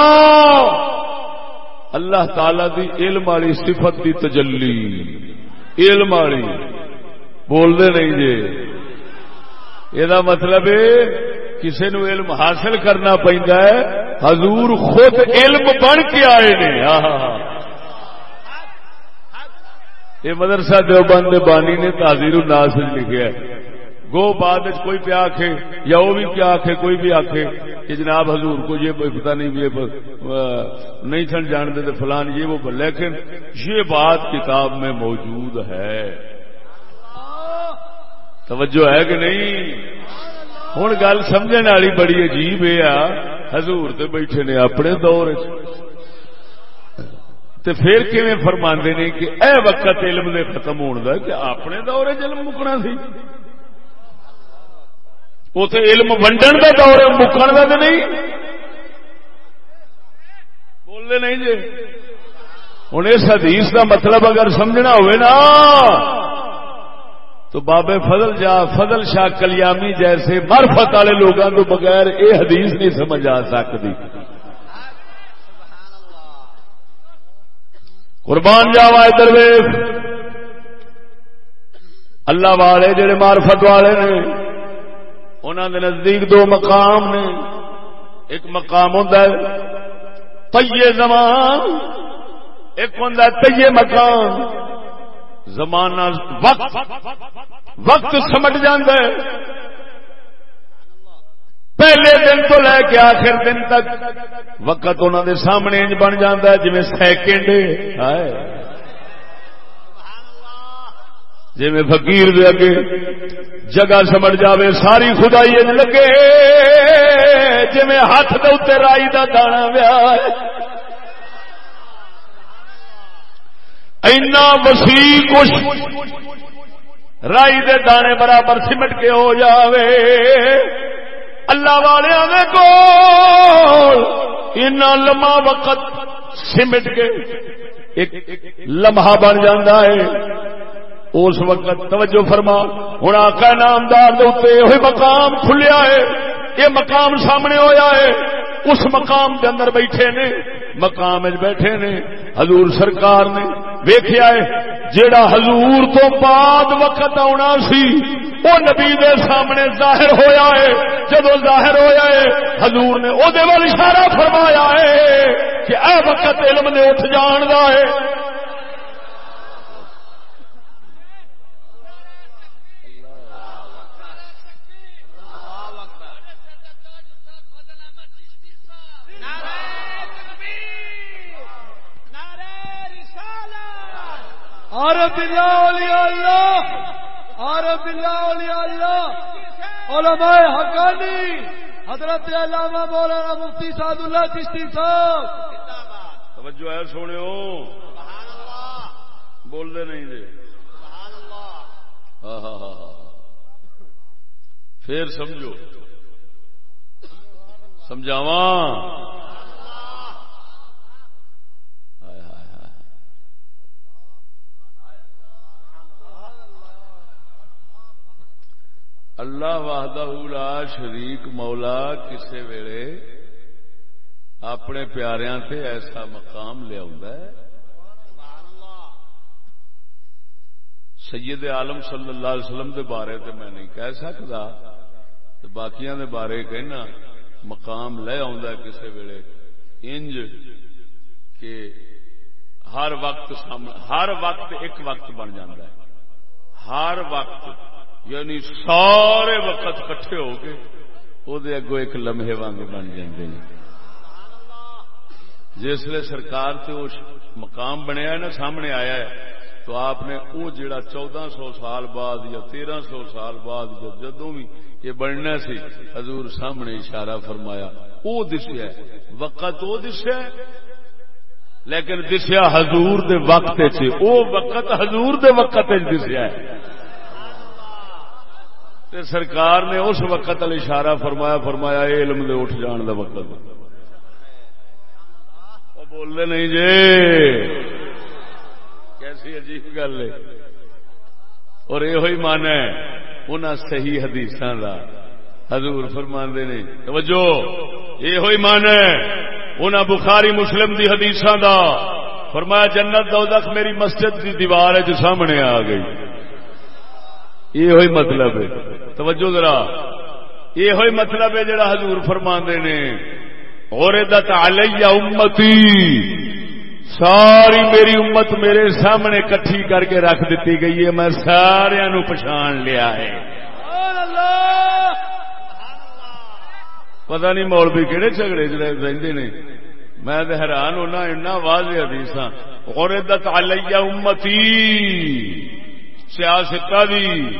اللہ تعالی دی علم والی صفت دی تجلی۔ علم والی۔ بولتے نہیں جی۔ یہ مطلب کسی نو علم حاصل کرنا پہنتا ہے، حضور خود علم بن کے آئے نے۔ یہ مدرسہ دیوبند بانی نے تازیر الناس لکھا ہے۔ گو بعد کوئی پیا آخے یا وہ بھی کیا آخے کوئی بھی آخے کہ جناب حضور کو یہ پتا نہیں یہ نہیں سن جانتے تو فلان یہ وہ لیکن یہ بات کتاب میں موجود ہے۔ توجہ ہے کہ نہیں؟ ہوں گل سمجھنے والی بڑی عجیب ہے حضور تو بیٹھے نے اپنے دور تے پھر کیویں فرماندے نے کہ اے وقت علم دے ختم ہون دا کہ اپنے دور علم مکنا سی اتے علم ونڈن دا دور مکن دا تے نہیں بولتے نہیں جی ہوں اس حدیث دا مطلب اگر سمجھنا ہوئے نا تو بابے فضل جا، فضل شاہ کلیامی جیسے مرفت والے لوگوں کو بغیر یہ حدیث نہیں سمجھ آ سکتی۔ قربان جاوا درویش۔ اللہ والے جڑے مارفت والے نے انہوں نے نزدیک دو مقام نے۔ ایک مقام ہوں تیے زمان، ایک ہوں تیے مقام۔ زمانہ وقت وقت سمجھ جاندے پہلے دن تو لے کے آخر دن تک وقت انہوں دے سامنے بن جاتا ہے جی سیکنڈ جی فقیر دے اگے جگہ سمجھ جاوے، ساری خدائی لگے۔ جی ہاتھ دے رائی کا دانا ویا۔ اینا وسیع کچھ رائی دے دانے برابر سمٹ کے ہو جاوے۔ اللہ والے کو لما وقت سمٹ کے ایک لمحہ بن جاتا ہے۔ اس وقت توجہ فرما۔ ہوں آقا نامدار یہ مقام کھلیا ہے۔ یہ مقام سامنے ہویا ہے۔ اس مقام کے اندر بیٹھے نے، مقام بیٹھے نے، حضور سرکار نے ویخیا ہے، جیڑا حضور تو بعد وقت آنا سی وہ نبی دے سامنے ظاہر ہویا ہے۔ جب ظاہر ہویا ہے، حضور نے وہ اشارہ فرمایا ہے کہ اے وقت علم نے اٹھ جان دا ہے۔ اور بلا اولیاء اللہ اور بلا اولیاء اللہ۔ علماء حقانی، حضرت علامہ مولانا مفتی سعد اللہ چشتی صاحب۔ توجہ ہے سونے بول دے نہیں دے۔ ہاں ہاں ہاں پھر سمجھو۔ سمجھاواں۔ اللہ واہدہ لا شریک مولا کسے ویلے اپنے پیاریاں تے ایسا مقام لیا سید عالم صلی اللہ علیہ وسلم دے بارے تے میں نہیں کہہ سکتا باقیاں دے بارے کہنا مقام لے آ کسی ویلے۔ انج کہ ہر وقت ہر وقت ایک وقت بن جاتا ہے۔ ہر وقت یعنی سارے وقت کٹھے ہو کے وہ اگو ایک لمحے وانگ بن جاندے ہیں جسے سرکار سے وہ مقام بنیا ہے نا، سامنے آیا ہے، تو آپ نے وہ جڑا چودہ سو سال بعد یا تیرہ سو سال بعد جدو بھی یہ بننا سی، حضور سامنے اشارہ فرمایا۔ وہ دسیا وقت وہ دسیا لیکن دسیا حضور دے وقت وہ وقت حضور دے وقت دسیا ہے۔ تے سرکار نے اس وقت اشارہ فرمایا فرمایا علم دے اٹھ جان دا وقت۔ وہ بولتے نہیں جی۔ کیسی عجیب گل ہے۔ اور یہ من ہے ان صحیح حدیث کا حضور فرما نے، توجہ۔ یہ ہوئی من ہے ان بخاری مسلم دی حدیث دا۔ فرمایا جنت دوزخ میری مسجد دی دیوار ہے جو سامنے آ گئی۔ یہ مطلب ہے۔ توجہ ذرا۔ یہ مطلب ہے جڑا حضور فرما نے۔ اور امتی ساری میری امت میرے سامنے کٹھی کر کے رکھ دیتی گئی ہے۔ میں سارا نو پچھان لیا ہے۔ پتہ نہیں مولوی کہڑے جھگڑے رہتے نے۔ میں حیران ہونا اینا واضح حدیث اور علیہ امتی سیاست دی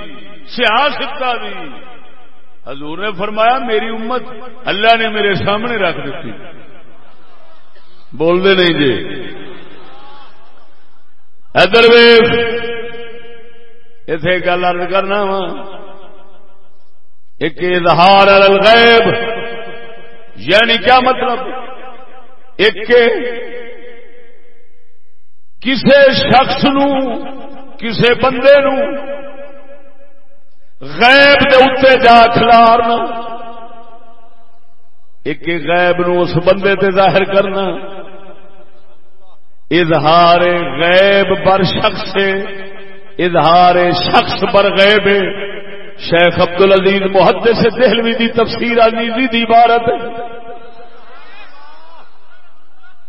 سیاست دی۔ حضور نے فرمایا، میری امت اللہ نے میرے سامنے رکھ دیتی۔ بول دے نہیں جی۔ ادھر ویف اتے گل ارد کرنا وا۔ ایک اظہار الغیب یعنی کیا مطلب؟ ایک کسی شخص نو کسے بندے نو غیب دے اتنے جا کھلارنا، ایک غیب نو اس بندے تے ظاہر کرنا۔ اظہار غیب بر شخص اظہار شخص بر غیب شیخ عبد العزیز محدث سے دہلوی دی تفسیر عزیزی دی عبارت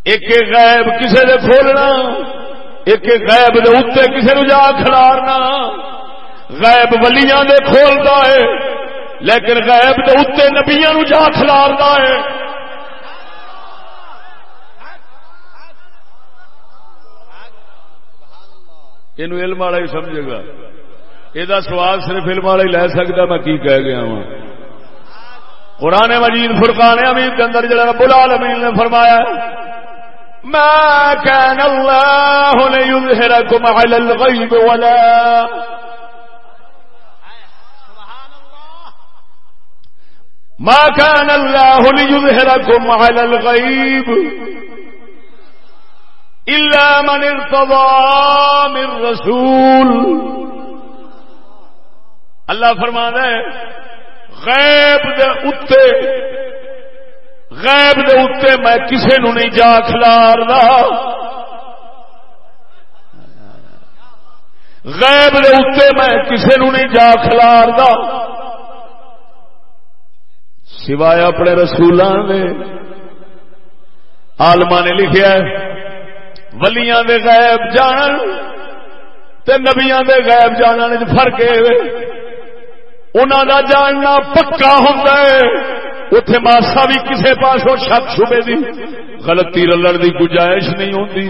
ایک غیب کسے نے کھولنا۔ ایک غیب دے اتنے کسے نو جا کھلارنا غیب ولیاں دے کھولتا ہے، لیکن غیب دے اتنے نبیاں نو جا کھلارتا ہے۔ یہ علم والا ہی سمجھے گا۔ یہ سوال صرف علم والا ہی لے سکتا، میں کی کہہ گیا ہوں۔ قرآن مجید فرقان امین کے اندر جڑا رب العالمین نے فرمایا ما كان الله ليظهركم على الغيب ولا ما كان الله ليظهركم على الغيب إلا من ارتضى من رسول اللہ فرما ہے، غیب دے اتے غیب دے اتے میں کسے نو نہیں جا کھلار غیب دے اتے میں کسے نو نہیں جا کھلار سوائے اپنے رسولوں نے آلما نے لکھا ولیاں دے غیب جان تے نبیاں دے غیب جان فرق ہے انہوں دا جاننا پکا ہوتا ہے اتے ماسا بھی کسی پاسوں شک شبے دی غلطی رلن دی گنجائش نہیں ہوتی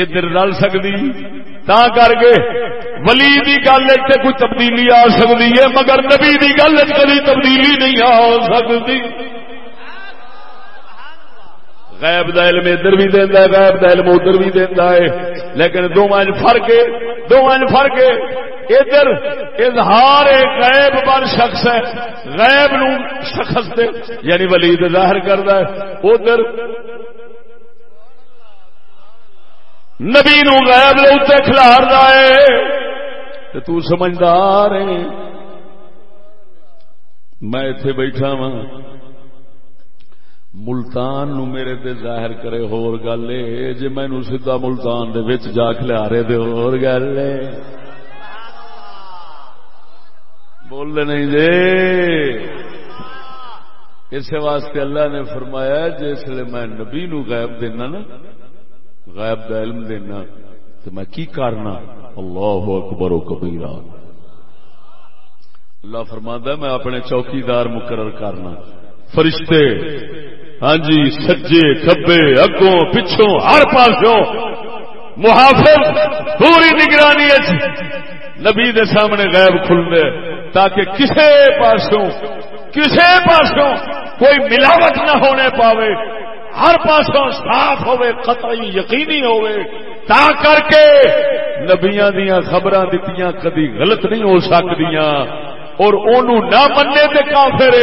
ادھر رل سکتی تا کر کے ولی دی گل کوئی تبدیلی آ سکتی ہے، مگر نبی دی گل کبھی تبدیلی نہیں آ سکتی غیب دا علم ادھر بھی دینا ہے، غیب دا علم ادھر بھی دینا ہے۔ لیکن دونوں فرق ہے دونوں فرق ہے۔ ادھر اظہار غیب بر شخص ہے، غیب نو شخص دے یعنی ولید ظاہر کرتا ہے۔ ادھر نبی نو غیب دے اتنے کھلار ہے۔ تو سمجھدار ہے۔ میں اتے بیٹھا وا ملتان نو میرے تے ظاہر کرے، ہور گل جی مینو سیدا ملتان دے وچ جا کھلیا رہے تے ہور گل بول نہیں دے۔ اس واسطے اللہ نے فرمایا جس لیے میں نبی نو غائب دینا نا، غائب دا علم دینا، تو میں کی کرنا؟ اللہ اکبر و کبیرہ۔ اللہ فرما میں اپنے چوکیدار مقرر کرنا۔ فرشتے ہاں جی سجے کبے اگوں پچھوں، ہر پاسوں محافظ پوری نگرانی نبی دے سامنے غیب کھل دے تاکہ کسے پاسوں کسے پاسوں کوئی ملاوٹ نہ ہونے پاوے، ہر پاسوں صاف ہوئے قطعی یقینی ہوئے تا کر کے نبیاں دیاں خبراں دتیاں کدی غلط نہیں ہو سکدیاں اور اونوں نہ مننے تے کافر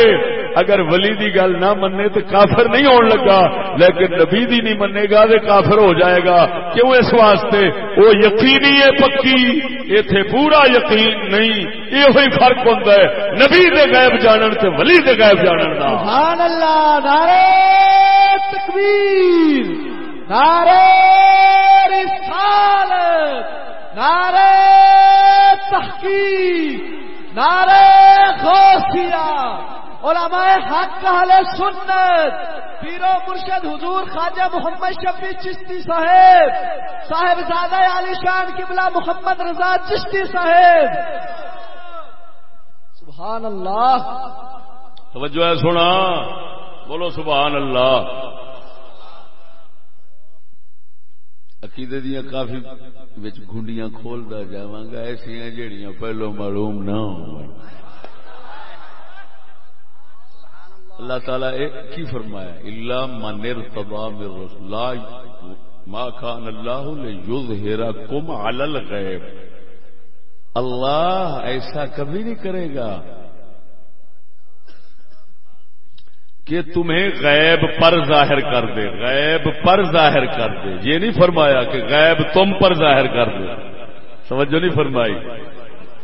اگر ولی دی گل نہ مننے تو کافر نہیں ہون لگا، لیکن نبی دی نہیں منے گا تو کافر ہو جائے گا۔ کیوں اس واسطے؟ وہ یقینی ہے پکی، ایتھے پورا یقین نہیں یہ ہوئی فرق ہوتا ہے۔ نبی دے غیب جانن تے ولی دے غیب جانن دا۔ سبحان اللہ نعرہ تکبیر، نعرہ رسالت، نعرہ تحقیق، نعرہ غوثیہ۔ علماء حق، اہل سنت۔ پیرو مرشد حضور خواجہ محمد شفیع چشتی صاحب صاحب زادہ علی شان قبلہ محمد رضا چشتی صاحب۔ سبحان اللہ۔ توجہ ہے، سنا۔ بولو سبحان اللہ۔ عقیدے دیا کافی گنڈیاں کھولتا جاگا ایسا جہیا پہلو معلوم نہ ہو اللہ تعالی کی فرمایا اللہ من تبا لا ما کان اللہ لیظہرکم علی الغیب۔ اللہ ایسا کبھی نہیں کرے گا کہ تمہیں غیب پر ظاہر کر دے۔ غیب پر ظاہر کر دے۔ یہ نہیں فرمایا کہ غیب تم پر ظاہر کر دے۔ سمجھو نہیں فرمائی۔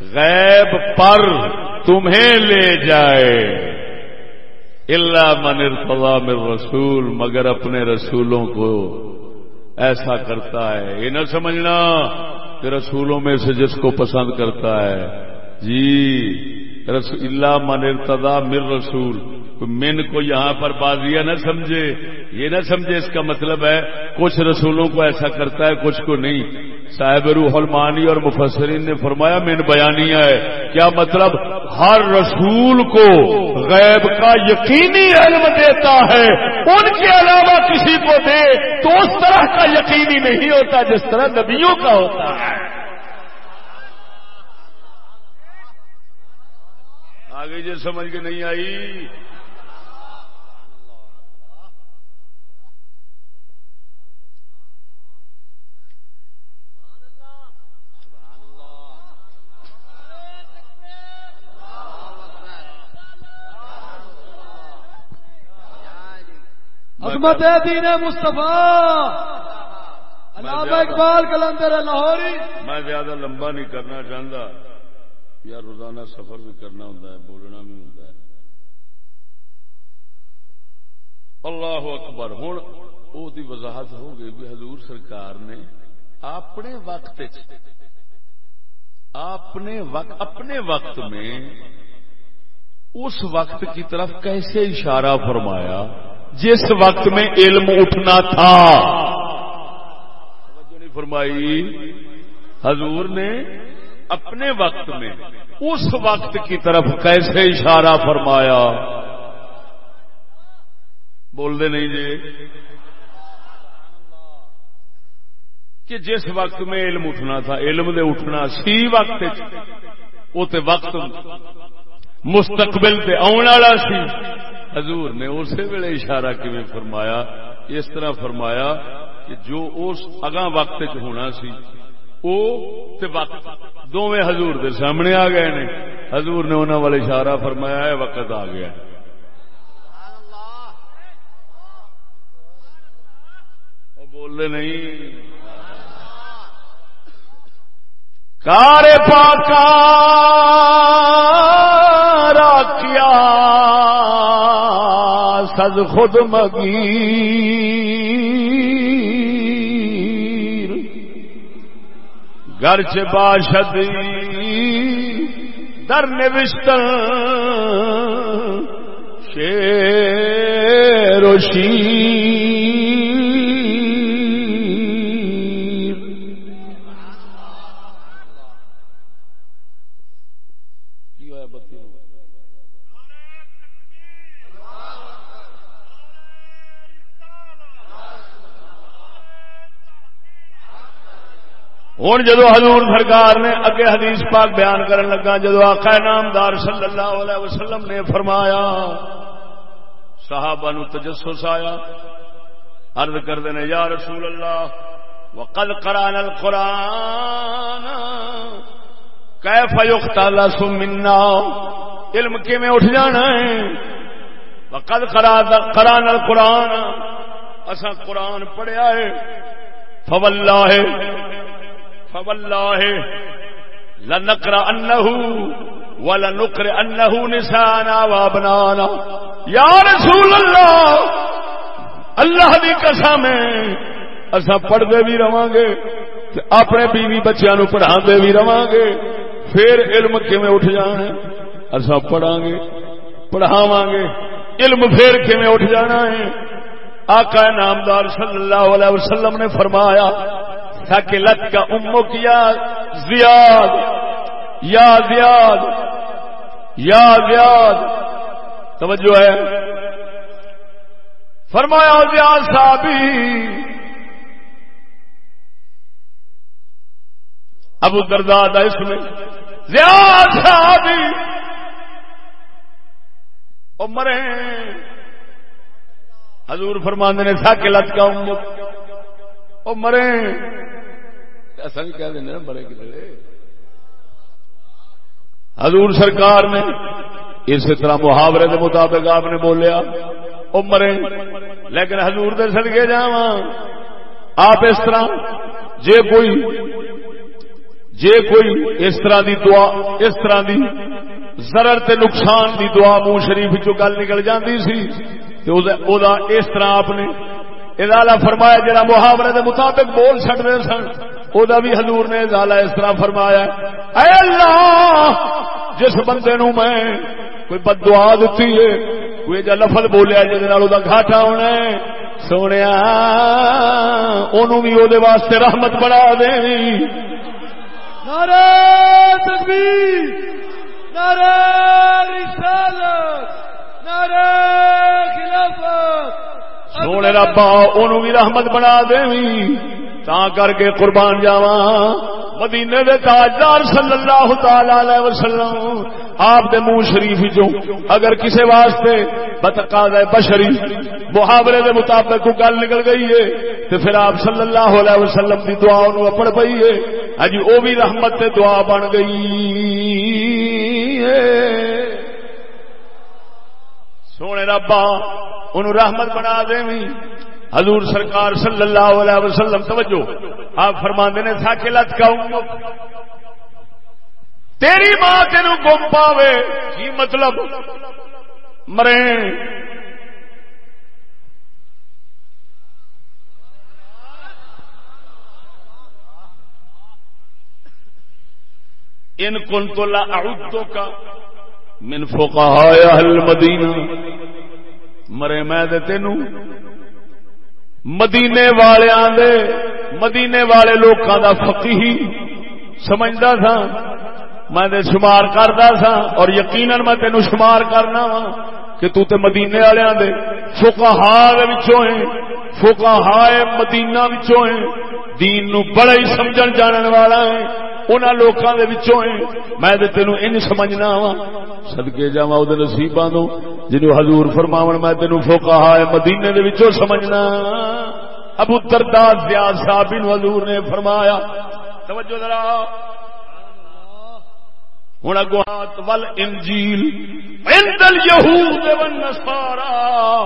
غیب پر تمہیں لے جائے۔ اللہ من ارتضا من رسول، مگر اپنے رسولوں کو ایسا کرتا ہے۔ یہ نہ سمجھنا کہ رسولوں میں سے جس کو پسند کرتا ہے۔ جی اللہ من ارتضا من رسول۔ من کو یہاں پر بازیا نہ سمجھے۔ یہ نہ سمجھے اس کا مطلب ہے، کچھ رسولوں کو ایسا کرتا ہے، کچھ کو نہیں۔ صاحب روح المانی اور مفسرین نے فرمایا من بیانیہ ہے۔ کیا مطلب؟ ہر رسول کو غیب کا یقینی علم دیتا ہے، ان کے علاوہ کسی کو دے تو اس طرح کا یقینی نہیں ہوتا جس طرح نبیوں کا ہوتا ہے۔ آگے جو سمجھ کے نہیں آئی۔ عظمت دین مصطفیٰ۔ علامہ اقبال کلندر لاہوری۔ میں زیادہ لمبا نہیں کرنا چاہتا یا روزانہ سفر بھی کرنا ہوں بولنا بھی ہوں اللہ اکبر ہوں وہ وضاحت ہو گئی بھی حضور سرکار نے اپنے وقت اپنے وقت اپنے وقت میں اس وقت کی طرف کیسے اشارہ فرمایا؟ جس وقت میں علم اٹھنا تھا۔ نہیں فرمائی۔ حضور نے اپنے وقت میں اس وقت کی طرف کیسے اشارہ فرمایا؟ بول دے نہیں جی۔ کہ جس وقت میں علم اٹھنا تھا، علم دے اٹھنا سی وقت وہ وقت مستقبل تے آن والا سی۔ حضور نے اسی ویلے اشارہ کیون فرمایا، اس طرح فرمایا کہ جو اس اگاں وقت چ ہونا سی، او تے وقت دونوں حضور دے سامنے آ گئے نے۔ حضور نے انہوں والے اشارہ فرمایا ہے وقت آ گیا۔ بولے نہیں۔ کار پاکا سد خود مگیر۔ گرچ باشد در نوشت شیر و شیر۔ ہوں جدو حضور سرکار نے اگے حدیث پاک بیان کرن لگا، جدو آقا نامدار صلی اللہ علیہ وسلم نے فرمایا، صحابہ نو تجسس آیا، عرض کر دینے یا رسول اللہ، وقد قرآن القرآن، کیف یختال منا؟ علم کے میں اٹھ جانا ہے؟ وقد قرآن القرآن اسا قرآن پڑھیا ہے، فواللہ ہے فواللہ لنقرا انه ولنقر انه نسانا وابنانا یا رسول اللہ اللہ دی قسم ہے اسا پڑھدے بھی رواں گے تے اپنے بیوی بچیاں نو پڑھاندے بھی رواں گے پھر علم کیویں اٹھ جانا ہے؟ اسا پڑھاں گے پڑھاواں گے علم پھر کیویں اٹھ جانا ہے؟ آقا نامدار صلی اللہ علیہ وسلم نے فرمایا سکلت کا امو کیا زیاد، یا زیاد یا زیاد۔ توجہ ہے۔ فرمایا زیاد صحابی ابو درداد اس میں۔ زیاد صحابی مرے۔ حضور فرماندے نے ساکلت کا امو او مرے۔ ایسا بھی کہہ دینا مرے کدھر۔ حضور سرکار نے اسی طرح محاورے کے مطابق آپ نے بولیا، او مرے، لیکن حضور دے سڑکے جا آپ اس طرح، جے کوئی جے کوئی اس طرح دی دعا، اس طرح دی ضرر تے نقصان دی دعا منہ شریف چو گل نکل جاندی سی، تے او دا اس طرح آپ نے ادالا فرمایا، جڑا محاورے دے مطابق بول چڑ سن۔ او دا بھی حضور نے ادالا اس طرح فرمایا اے اللہ جس بندے نو میں کوئی بد دعا دیتی ہے کوئی جا لفظ بولیا جہد گھاٹا ہونا ہے سونے بھی وہ واسطے رحمت بنا دے نعرہ تکبیر نعرہ رسالت نعرہ خلافت۔ سونے ربا ان بھی رحمت بنا دے تا کر کے قربان جاوا مدینے دے تاجدار صلی اللہ تعالی علیہ وسلم، آپ دے منہ شریف جو، اگر کسی واسطے بتقاض بشری، محاورے دے مطابق کو گل نکل گئی ہے تو پھر آپ صلی اللہ علیہ وسلم دی دعا انہوں اپڑ پئی ہے۔ اجی او بھی رحمت تے دعا بن گئی ہے۔ سونے ربا، انہوں رحمت بنا دے حضور سرکار صلی اللہ علیہ وسلم، توجہ، آپ فرما نے ساکلت کا تیری ماں تین گم پاوے، کی مطلب؟ مرے۔ ان کن تو لا کا من فقہاء اہل مدینہ۔ مرے، میں دے تینوں مدینے والیاں دے، مدینے والے لوکاں دا فقیہی سمجھدا تھا میں دے شمار کردا سا اور یقینا میں تینوں شمار کرنا وا کہ تو تے مدینے والیاں دے۔ فقہاء دے وچوں ہیں فقہاء مدینہ وچوں ہیں۔ دین نو بڑا ہی سمجھن جانن والا ہے انہاں لوکاں دے وچوں ہیں میں تے تینوں ان سمجھنا وا صدکے جاواں او دے نصیباں تو جنہوں حضور فرماون، میں تینوں فقہاء مدینے دے وچوں سمجھنا۔ ابو الدرداء زیاد صاحب حضور نے فرمایا۔ توجہ ذرا۔ ہوں اگوات ول انجیل اندل یہود والنصارى.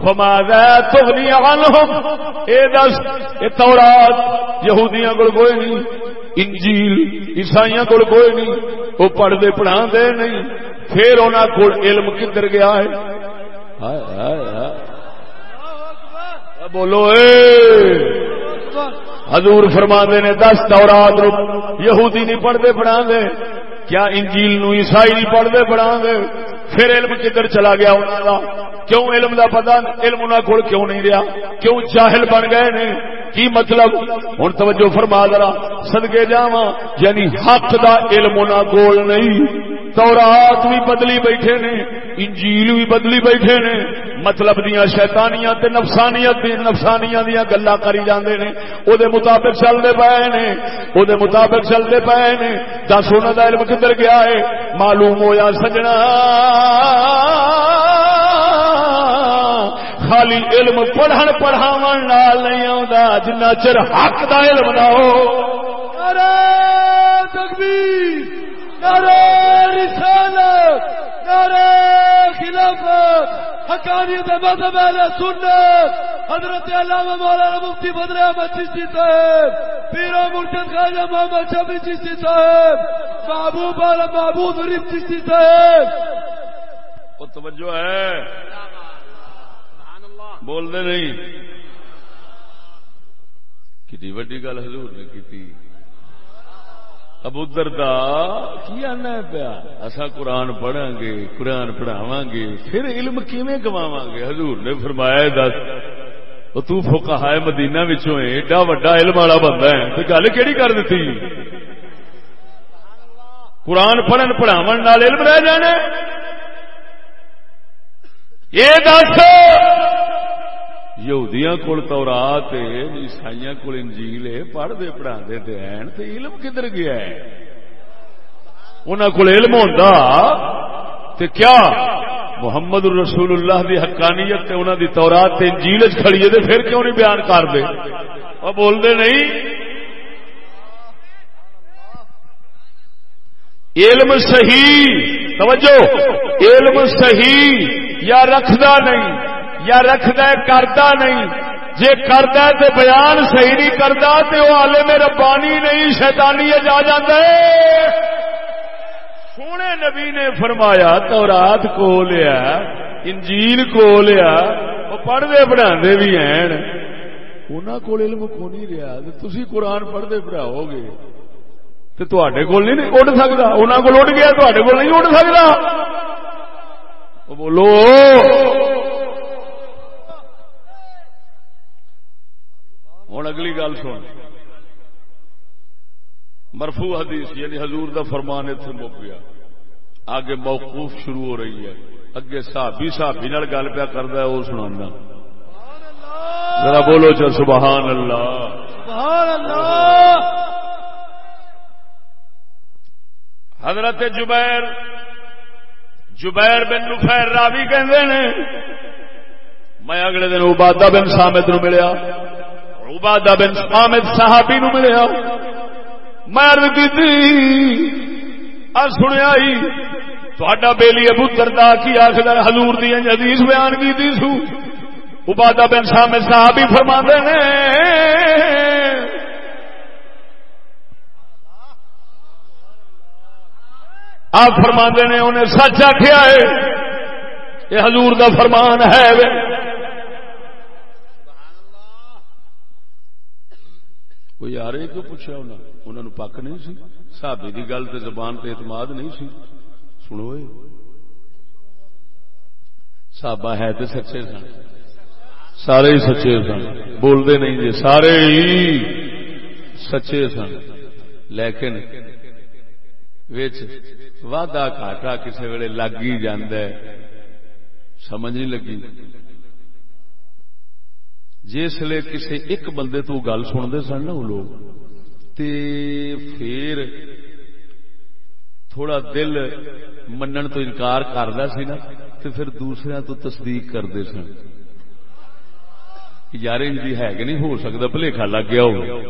فماذا تغنی عنهم؟ اے دس، اے تورات، یہودیاں کول کوئی نہیں، انجیل، عیسائیاں کول کوئی نہیں، وہ پڑھتے پڑھا دے نہیں، پھر انہاں کول علم کدھر گیا ہے؟ ہائے ہائے ہائے۔ بولو، اے۔ حضور فرما نے، دس تورات یہودی نہیں پڑھتے پڑھا دے کیا انجیل نو عیسائی نہیں پڑھتے پڑھا گے؟ پھر علم کدھر چلا گیا انہوں کا کیوں علم دا پتا علم انہوں کو کیوں نہیں رہا کیوں جاہل بن گئے نے؟ کی مطلب؟ ہوں توجہ فرما درا سدگے جا یعنی حق دا علم انہوں کول نہیں۔ تورات بھی بدلی بیٹھے نے، انجیل بھی بدلی بیٹھے نے مطلب دیا شیتانیاں نفسانیت نفسانیاں دیا گلا کری جاندے نے۔ او دے مطابق چلتے پے نے او دے مطابق چلتے پے نے۔ دس انہوں کا علم کدھر گیا ہے؟ معلوم ہویا سجنا۔ خالی علم پڑھن پڑھاو نہیں آتا جنا چر حق دا علم نہ ہو۔ تکبیر۔ نعرہ رسالت، نعرہ خلافت حقانیت مذہب اہل سنت، حضرت علامہ مولانا مفتی بدر احمد چشتی صاحب پیرو مرشد خواجہ محمد شفیع چشتی صاحب، محبوب والا محبوب غریب چشتی صاحب۔ وہ توجہ ہے۔ بول دے نہیں۔ کتنی وڈی گل حضور نے کی ابو دردا کی آنا پیا؟ اصا قرآن پڑھا گے قرآن پڑھاوا گے پھر علم کیویں گواوا گے حضور نے فرمایا دس۔ تو فوکا ہے مدینہ ایڈا وڈا علم والا بندہ ہے۔ تو گل کہڑی کر دیتی قرآن پڑھن پڑھاو علم رہ جانا یہ دس۔ یہودیاں کول تورات ہے عیسائیاں کول انجیل ہے پڑھتے پڑھا دے ہیں تو علم کدھر گیا ہے انہوں کو علم ہوتا تو کیا محمد رسول اللہ دی حقانیت تے انہوں دی تورات تے انجیل وچ کھڑی ہے تے پھر کیوں نہیں بیان کر دے وہ بول دے نہیں علم صحیح توجہ علم صحیح یا رکھدا نہیں یا رکھد کرتا نہیں۔ جے کرتا ہے تو بیان صحیح نہیں کرتا تو وہ آلے میں ربانی نہیں، شیطانی جا جاتا ہے۔ سونے نبی نے فرمایا تو رات کو لیا انجیل کو لیا وہ پڑھتے پڑھا بھی ہیں۔ انہوں کو علم کو نہیں رہا تھی قرآن پڑھتے پڑھاؤ گے۔ تو تے کول نہیں اڈ سکتا انہوں کو اڈ گیا تے کول نہیں اڈ سکتا بولو ہوں اگلی گل سن۔ مرفو حدیث یعنی حضور دا فرمان اتنے مک گیا۔ آگے موقوف شروع ہو رہی ہے۔ اگے صحابی صحابی نال گل پیا کرتا ہے وہ سنا ذرا بولو چل سبحان اللہ۔ سبحان اللہ۔ حضرت جبیر جبیر بن نفیر راوی کہندے نے میں اگلے دن عبادہ بن سامد نو ملیا۔ عبادہ بن سامد صحابی نو ملیا۔ میں عرض کی سنیا تھوڑا بیلی ابو دردا کی آخر حضور دی حدیث بیان کی دی سو۔ عبادہ بن سامد صحابی فرما نے آپ فرما نے، انہیں سچ آخیا ہے یہ حضور دا فرمان ہے۔ وے کوئی آ رہے کیوں پوچھا انہوں نے پک نہیں سی سابی کی گل تو زبان تے اعتماد نہیں سی سنو سابا ہے تو سچے سن سارے ہی سچے سن بولتے نہیں جی سارے ہی سچے سن لیکن وعدہ گھاٹا کسی ویلے لگ ہی سمجھ نہیں لگی جسے کسی ایک بندے تو گل سنتے سن نا وہ لوگ، تے پھر تھوڑا دل منن تو انکار کرتا سی نا تو پھر دوسرے تو تصدیق کرتے سن۔ یار جی ہے کہ نہیں، ہو سکتا بھلےکھا لگ گیا ہو۔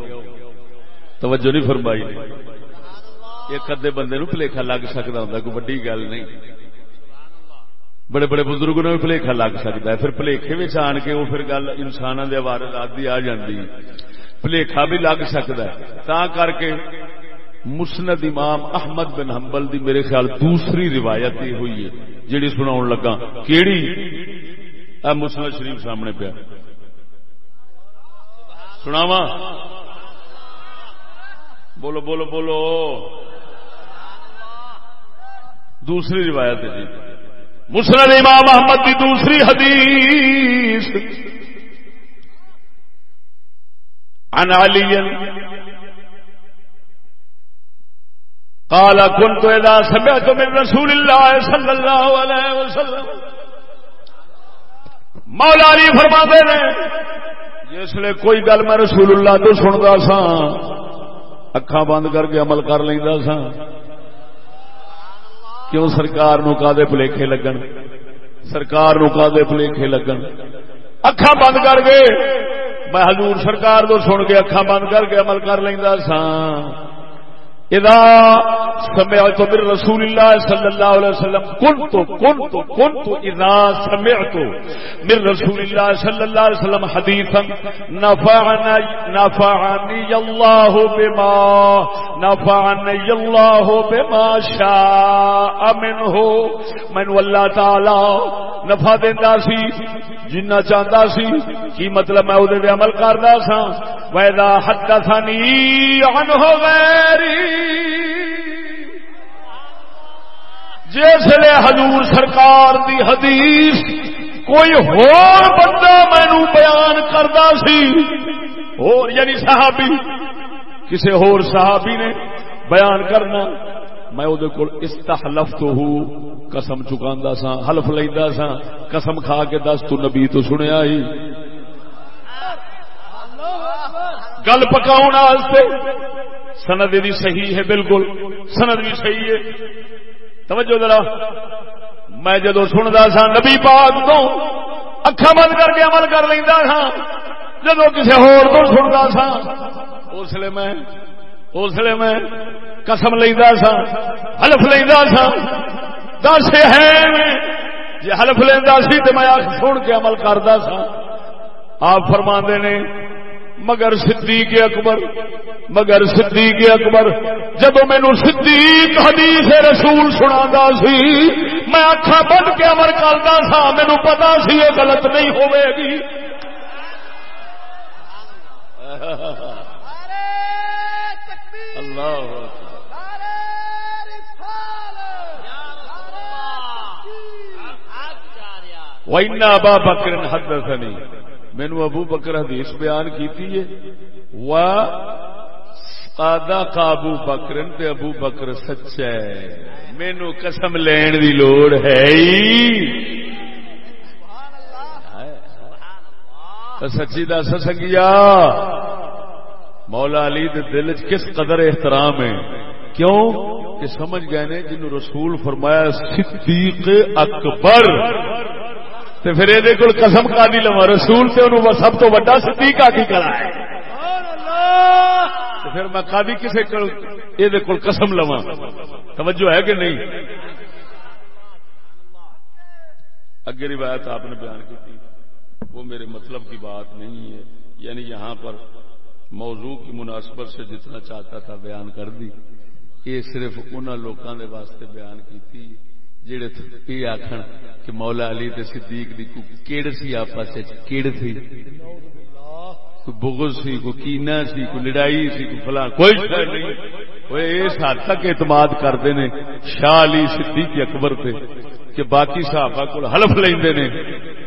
توجہ نہیں فرمائی۔ ایک ادے بندے نو بھلےکھا لگ سکتا ہوں کوئی وڈی گل نہیں۔ بڑے بڑے بزرگ نو بھی بھلےکھا لگ سکتا ہے۔ پھر بھلےکھے آن کے وہ پھر گل انسان کے بارے آدھی آ جاتی بھلےکھا بھی لگ سکتا ہے۔ تا کر کے مسند امام احمد بن حنبل دی میرے خیال دوسری روایت یہ ہوئی ہے، جیڑی سنا لگا۔ کیڑی؟ مسند شریف سامنے پیا۔ سناوا بولو بولو بولو۔ دوسری روایت ہے جی۔ مسلم امام محمد کی دوسری حدیث۔ عن علی قال كنت اذا سمعت من رسول الله صلى الله عليه وسلم۔ مولا علی فرماتے ہیں، جس لیے کوئی گل میں رسول اللہ تو سنتا سا اکھا بند کر کے عمل کر لینا سا کیوں سرکار نو کا پلیکھے لگن؟ سرکار نو کا پلیکھے لگن؟ اکھا بند کر کے میں حضور سرکار تو سن کے اکھا بند کر کے عمل کر لینا سا اذا سمعت من رسول الله صلى الله عليه وسلم كنت كنت كنت اذا سمعت من رسول الله صلى الله عليه وسلم حديثا نفعني نفعني الله بما نفعني الله بما شاء منه من والله تعالى نفع دیندا سی، جنہ چاہتا سی، کی مطلب میں وہ عمل کرتا سا ویدا حدثنی عنہ غیری جسے حضور سرکار دی حدیث، کوئی ہور بندہ مینو بیان کرتا سی اور یعنی صحابی کسی ہور صحابی نے بیان کرنا، میں وہ استحلف تو ہوں قسم چکا سا حلف لینا سا قسم کھا کے دس، تو نبی تو سنیا ہی۔ گل پکاؤ سند بھی صحیح ہے، بالکل۔ سند بھی صحیح ہے۔ توجہ ذرا۔ میں جدو سنتا سا نبی پاک تو اکھا بند کر کے عمل کر لینا سا جدو کسی ہور تو سنتا سا، اس لیے میں، اس لیے میں قسم لینا سا، حلف لینا سا۔ دس ہے جی حلف لینا سی تو میں سن کے عمل کرتا سا۔ آپ فرما نے مگر صدیق اکبر مگر صدیق اکبر جدو مینو صدیق حدیث رسول سنا سی میں اکھا بند کے امر کرتا سا مینو پتا سی یہ غلط نہیں ہوئے گی۔ اللہ وینا ابا بکر حدثني۔ مینو ابو بکر حدیث بیان کی و قادا قابو بکرن تے ابو بکر سچا ہے مینو قسم لین دی لوڑ ہے سچی دس سنگیا، مولا علی دے دل چ کس قدر احترام ہے۔ کیوں؟ کہ سمجھ گئے نے، جنہوں رسول فرمایا، صدیق اکبر۔ تے پھر یہ کول قسم کا دی لوا رسول تے انہوں سب تو بڑا صدیق آ کی کرا ہے۔ پھر میں قاضی کسے کول یہ کول قسم لوا توجہ ہے کہ نہیں؟ اگے روایت آپ نے بیان کی تھی، وہ میرے مطلب کی بات نہیں ہے۔ یعنی یہاں پر موضوع کی مناسبت سے جتنا چاہتا تھا بیان کر دی، یہ صرف انہوں لوگوں کے واسطے بیان کی تھی۔ جڑے یہ آخر کہ مولا علی تے صدیق دی کو کیڑ سی آپس کیڑ تھی کوئی بغض سی کوئی کینا سی کوئی لڑائی سی کوئی فلاں، کوئی شاید نہیں۔ وہ اس حد تک اعتماد کرتے ہیں شاہ علی صدیق اکبر تے کہ باقی صحابہ کو حلف لیندے نے،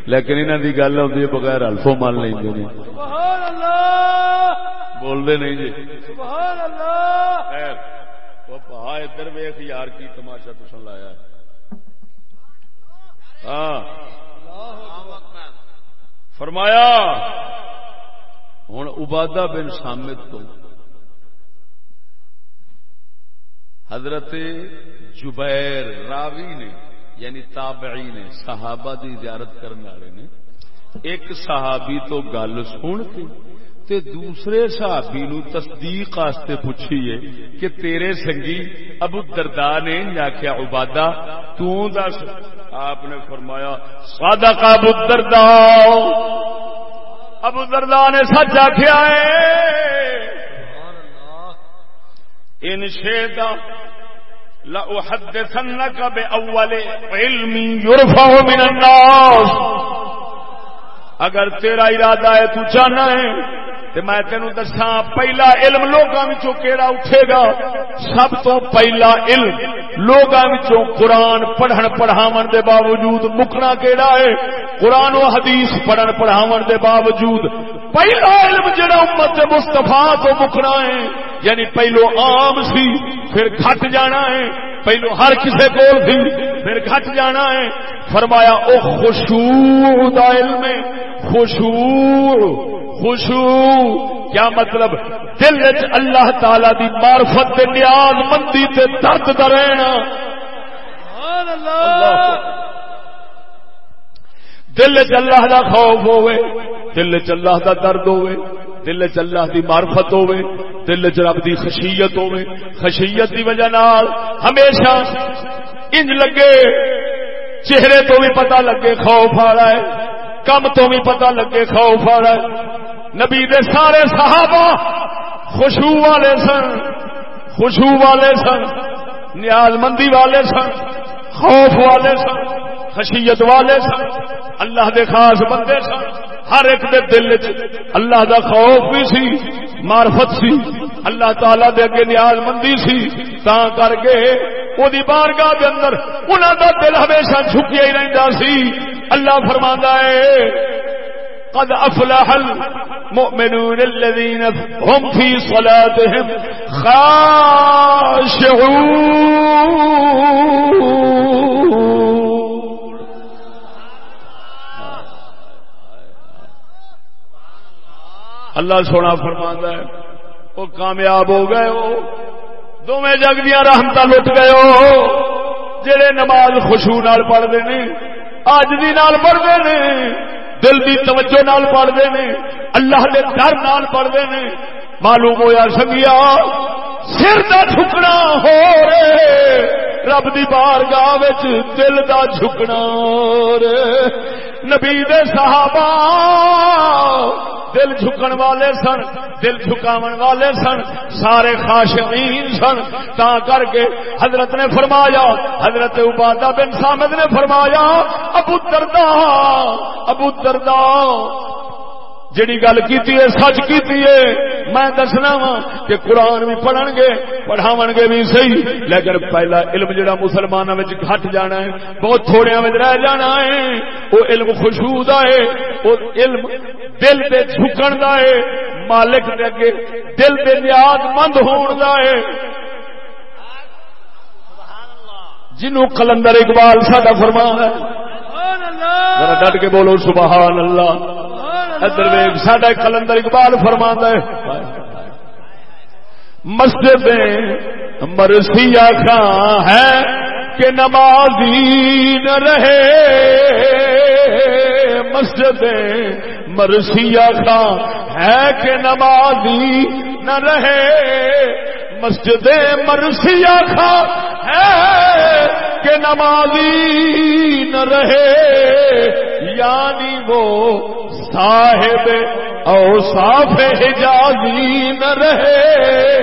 لیکن انہوں دی گل ہوتی ہے بغیر حلفوں مان لیندے نے۔ بولتے نہیں جی۔ سبحان اللہ خیر وہ پہا ادھر ویخ یار کی تماشا تسن لایا ہے۔ ہاں۔ فرمایا ہوں عبادہ بن سامد تو حضرت جبیر راوی نے یعنی تابعی نے، صحابہ دی زیارت کرنے والے نے، ایک صحابی تو گل سن کے تے دوسرے صحابی نو تصدیق واسطے پوچھیے کہ تیرے سنگی ابو دردا نے آخیا عبادہ، تو دس۔ آپ نے فرمایا سادہ ابو دردا ابو دردا نے سچ آخیا ہے۔ ان شیدا لأحدثنك بأول علم يرفع من الناس۔ اگر تیرا ارادہ ہے تو جانا ہے۔ تے میں تینوں دسا پہلا علم لوگوں کیڑا اٹھے گا؟ سب تو پہلا علم لوگوں قرآن پڑھن پڑھاو دے باوجود مکنا کیڑا ہے؟ قرآن و حدیث پڑھن پڑھاو دے باوجود پہلا علم جڑا امت مستفا تو مکنا ہے یعنی پہلو عام سی پھر گھٹ جانا ہے پہلو ہر کسے کول سی پھر گھٹ جانا ہے۔ فرمایا او خوشور دا علم خوشور خوشو کیا مطلب؟ دل اللہ تعالی دی معرفت نیاز مندی تے درد دا رہنا۔ دل چ اللہ دا خوف ہوئے دل چ اللہ دا درد ہوئے دل چ اللہ دی معرفت ہوئے دل چ رب دی خشیت ہوئے خشیت دی وجہ نال ہمیشہ انج لگے، چہرے تو بھی پتہ لگے خوف آ رہا ہے، کم تو بھی پتہ لگے خوف آ رہا ہے۔ نبی دے سارے صحابہ خوشبو والے سن، خوشبو والے سن، نیاز مندی والے سن، خوف والے سن۔ خشیت والے سن، اللہ دے خاص بندے سن۔ ہر ایک دے دل چ اللہ دا خوف بھی سی، معرفت سی۔ اللہ تعالی دے اگے نیاز مندی سی۔ تا کر کے او دی بارگاہ دے اندر انہاں دا دل ہمیشہ جھکیا ہی رہندا سی۔ اللہ فرماندا ہے، قد افلح المؤمنون الذين هم في صلاتهم خاشعون۔ اللہ سونا فرماندا ہے۔ وہ کامیاب ہو گئے ہو۔ دونوں جگ دیا رحمت لٹ گئے ہو۔ جڑے نماز خوشبو نال پڑھتے ہیں اج دی نال پڑھتے ہیں دل دی توجہ نال پڑھتے ہیں اللہ دے ڈر نال پڑھتے ہیں معلوم ہویا سنگیا سر دا جھکنا ہو رہے۔ رب دی بارگاہ دل دا جھکنا نبی دے صحابہ دل جھکن والے سن، دل جھکاون والے سن، سارے خاشقین سن۔ تا کر کے حضرت نے فرمایا، حضرت عبادہ بن سامد نے فرمایا، ابو دردا ابو دردا جڑی گل کی سچ کی میں دسنا وا کہ قرآن بھی پڑھن گے پڑھاو گے بھی صحیح۔ لیکن پہلا علم جڑا مسلمانوں میں گھٹ جانا ہے، بہت تھوڑے رہ جانا ہے۔ وہ علم خوشبو ہے، وہ علم دل دے جھکن دا ہے۔ مالک دے اگے دل دے نیاز مند ہون دا ہے۔ جنوں کلندر اقبال ساڈا فرمان ہے۔ ڈٹ کے بولو، سبحان اللہ۔ ادھر ویگ ساڈا کلندر اقبال فرما ہے۔ مسجد مرسیا خاں ہے کہ نمازی نہ رہے۔ مسجد مرسیا خاں ہے کہ نمازی نہ رہے۔ مسجد مرسیا خاں ہے کہ نمازی نہ رہے یعنی وہ صاحب او صاف حجازی نہ رہے۔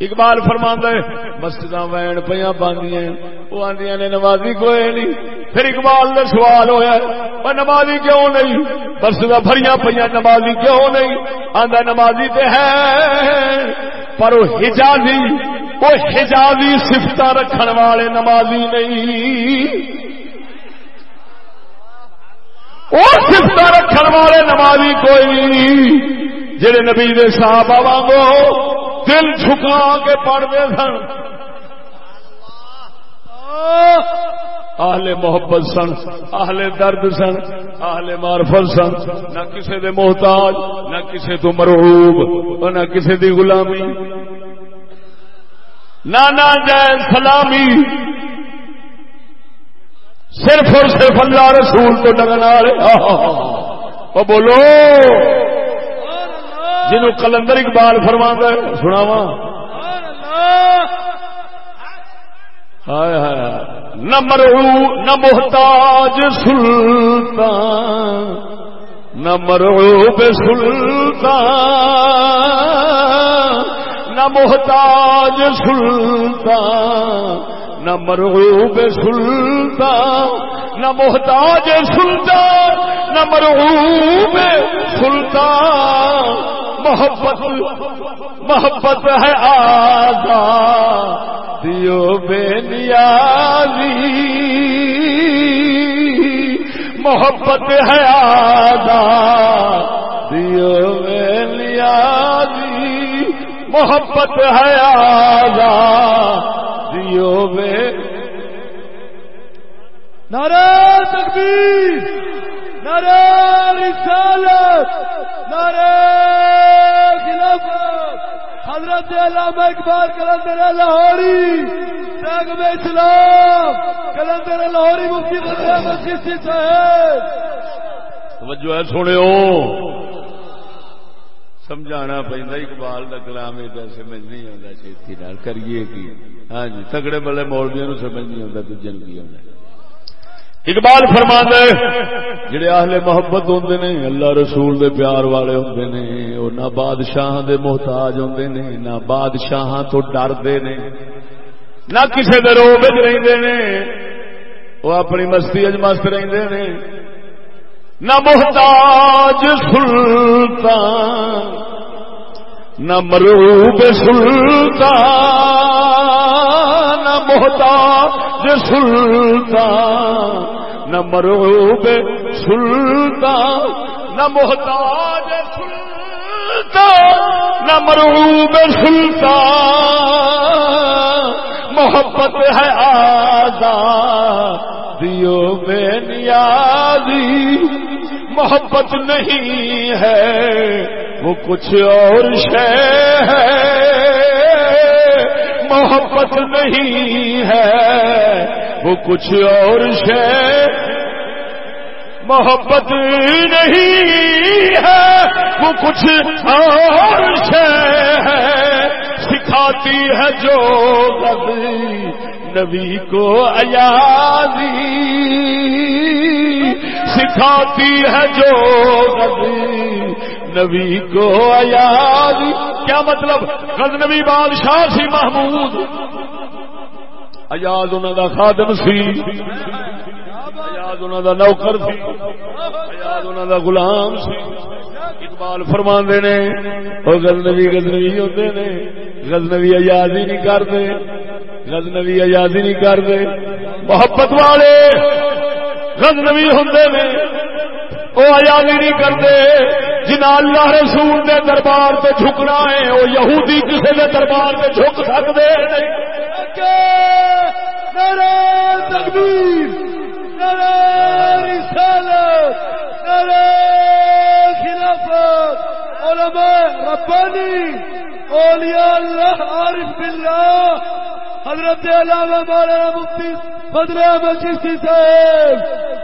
اقبال فرما ہے مسجد وین پہ باندیاں، وہ آدی نے نمازی کوئی نہیں۔ پھر اقبال کا سوال ہوا پر نمازی کیوں نہیں؟ مسجد بھری پہ نمازی کیوں نہیں؟ آدھا نمازی تے ہے پر وہ حجازی وہ حجازی سفت رکھن والے نمازی نہیں۔ وہ سفت رکھن والے نمازی کوئی جڑے نبی دے صاحب وانگو دل جھکا کے پڑھتے سن آہل محبت سن آہل درد سن آہل معرفت سن۔ نہ کسے دے محتاج، نہ کسے تو مرحوب نہ کسے دی غلامی۔ نہ نہ جائے سلامی۔ صرف اور صرف اللہ رسول تو ڈگن والے بولو۔ جنہوں کلندر اقبال فرما ہے سناوا نہ مرو نہ محتاج سلطان۔ نہ مرو سلطان۔ نہ محتاج سلطان۔ نہ مرغوب سلطان۔ نہ محتاج سلطان۔ نہ مرغوب سلطان۔ محبت محبت ہے آزا۔ دیو بے نیازی۔ محبت ہے آزا۔ دیو بے نیازی۔ محبت ہے آزا۔ دیو میں نعرہ تکبیر۔ نعرہ رسالت، نعرہ خلافت، حضرت علامہ اقبال کلندر لاہوری بیگم اسلام، کلندر لاہوری مفتی خدرہ مسجد سے صاحب۔ توجہ ہے سونے سمجھانا پہنتا اقبال کا کلام ایڈا سمجھ نہیں آتا چیتی نال کریے کی؟ ہاں جی تگڑے بڑے مولویا نو سمجھ نہیں آتا دوجے کی آتا اقبال فرما دے جڑے اہل محبت ہوندے نے، اللہ رسول دے پیار والے ہوندے نے، او نہ بادشاہ دے محتاج ہوندے نے، نہ بادشاہ تو ڈردے نے، نہ کسے دے روب وچ رہندے نے وہ اپنی مستی اج مست رہندے نے، نہ محتاج سلطان، نہ مروب سلطان، نہ محتاج سلطان، نہ مروب سلطان، نہ محتاج سلطان، نہ مروب سلطان۔ محبت ہے آزاد، دیو بے نیازی۔ محبت نہیں ہے، وہ کچھ اور شے ہے۔ محبت نہیں ہے، وہ کچھ اور شے۔ محبت نہیں ہے، وہ کچھ اور شے ہے۔ سکھاتی ہے جو نبی کو ایازی سکھاتی ہے جو غزی نبی کو ایاد کیا مطلب؟ غزنوی بادشاہ سی محمود. ایاد انہوں دا خادم سی. ایاد انہوں دا نوکر سی. ایاد انہوں دا غلام سی. اقبال فرما نے وہ غزنوی غزنوی ہوتے نے۔ غزنوی ایادی نہیں کرتے غزنوی ایادی نہیں کرتے محبت والے غزنوی ہوں نے۔ وہ آزادی نہیں کرتے جنا اللہ رسول دے دربار سے جھکنا ہے وہ یہودی کسی کے دربار سے جھک سکتے ربانی، اولیاء اللہ، عارف باللہ حضرت علامہ مولانا مفتی فضل احمد چشتی صاحب،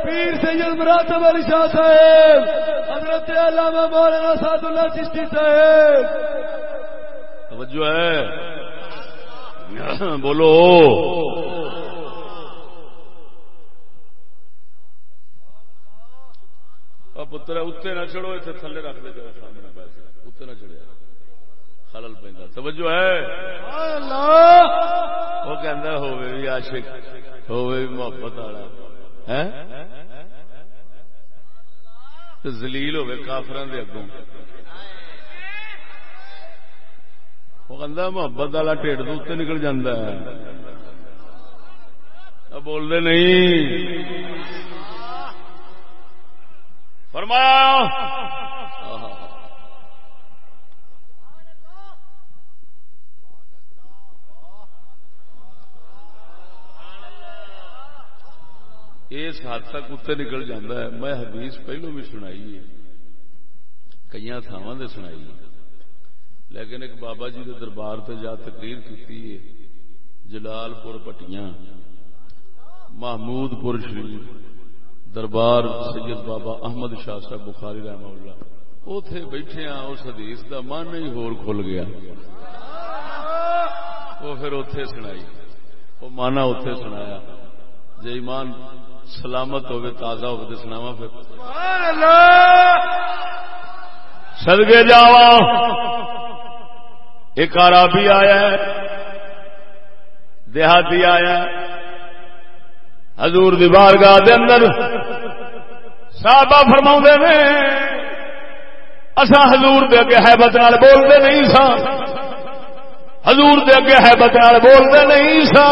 پیر سید مراتب علی شاہ صاحب، حضرت علامہ مولانا سعد اللہ چشتی صاحب۔ توجہ ہے۔ بولو۔ پتر اتنے نہ چڑھو، اتنے تھلے رکھ دے جائے سامنے پیسے اتنے نہ چڑھیا خلل پہ توجہ ہے؟ وہ کہہ ہوئے بھی عاشق بھی محبت والا۔ زلیل ہوئے کافران دے اگوں۔ وہ کہہ محبت والا ٹھیک تو اتنے نکل جاندہ ہے۔ بول دے نہیں۔ فرمایا! اس حد تک اتنے نکل جاتا ہے۔ میں حدیث پہلو بھی سنائی ہے۔ کئی تھاواں سنائی ہے۔ لیکن ایک بابا جی کے دربار سے جا تقریر کی جلال پور پٹیاں محمود پور شریف، دربار سید بابا احمد شاہ صاحب بخاری رحمہ اللہ۔ اتے بیٹھے ہاں اس حدیث کا من ہی ہور کھل گیا۔ وہ پھر اتے سنائی۔ وہ مانا اتے سنایا۔ جی ایمان سلامت ہوگی تازہ ہوگی تو سناوا پھر۔ سدگے جاوا ایک عربی آیا ہے دیہاتی آیا حضور دی بارگاہ دے اندر صحابہ فرما نے اصا حضور دے اگے حیبت نال بولتے نہیں سا حضور دے اگے حیبت نال بولتے نہیں سا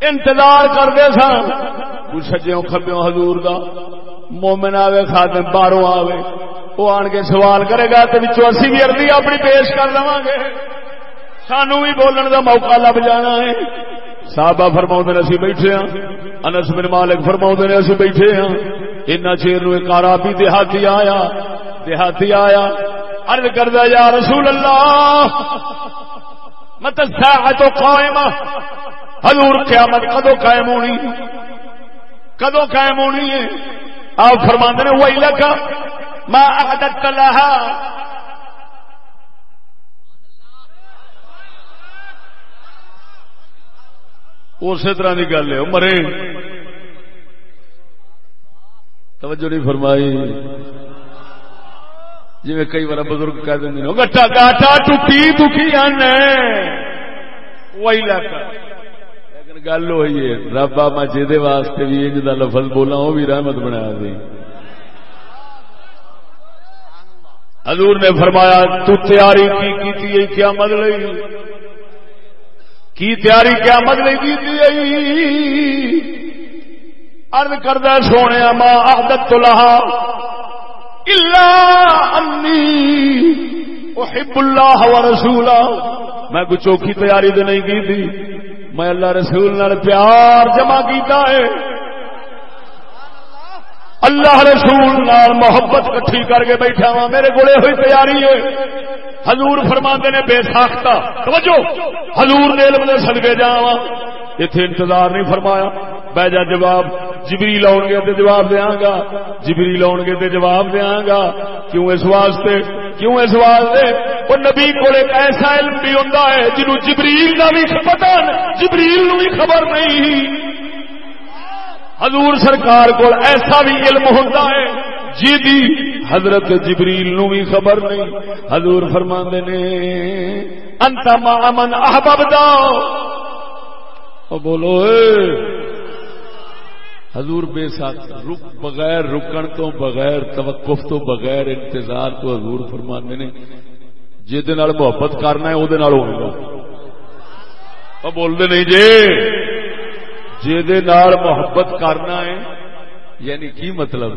انتظار کرتے سن۔ کوئی سجیوں کبیوں حضور دا۔ مومن آوے، خادم باہروں آوے۔ وہ آن کے سوال کرے گا تو اسی بھی اردی اپنی پیش کر لوا گے سانو بھی بولن دا موقع لب جانا ہے۔ صحابہ فرما نے، اسی بیٹھے ہاں۔ انس بن مالک فرما نے، اسی بیٹھے ہاں۔ ان چیر نو ایک آرابی دیہاتی آیا۔ دیہاتی آیا۔ ارد کردہ، یا رسول اللہ مت تو قائم حضور قیامت کدو قائم ہونی؟ کدو قائم ہونی ہے؟ آپ فرما نے وہ علاقہ میں عادت لہا۔ اسی طرح کی گل ہے مرے۔ توجہ نہیں فرمائی۔ جی کئی بار بزرگ کہہ دیں گٹا گاٹا ٹوٹی دکھی آنے۔ وہی علاقہ گل ہوئی ہے۔ رب میں جہد واسطے بھی انج کا لفظ بولا وہ بھی رحمت بنا دی حضور نے فرمایا، تو تیاری کی کی کیا مد کی تیاری کیا مد کی ارد کردہ سونے ماں عادت تو لہا انی احب اللہ و رسولا۔ میں کچھ چوکھی تیاری تو نہیں کی تھی میں اللہ رسول نال پیار جمع کیتا ہے۔ اللہ رسول نال محبت کٹھی کر کے بیٹھا وا میرے گوڑے ہوئی تیاری ہے۔ حضور فرما نے بے ساختہ۔ توجہ، حضور نے علم نے سدگے جا ہاں۔ اتنے انتظار نہیں فرمایا۔ بہ جا جواب جبری لاؤ گے تو جواب دیا گا۔ جبری لاؤ گے تو جواب دیا گا۔ کیوں اس واسطے؟ کیوں اس واسطے؟ وہ نبی کو ایک ایسا علم بھی ہوتا ہے جنہوں جبریل کا بھی پتا جبریل نو بھی خبر نہیں۔ حضور سرکار کو ایسا بھی علم ہوتا ہے جی دی حضرت جبریل نو بھی خبر نہیں۔ حضور فرما نے، انت مامن احباب بولو، اے۔ حضور بے ساتھ رک بغیر رکن تو بغیر توقف تو بغیر انتظار تو حضور فرمانے نے جی محبت کرنا ہے وہ ہوگا بولتے نہیں جی۔ جی محبت کرنا ہے یعنی کی مطلب؟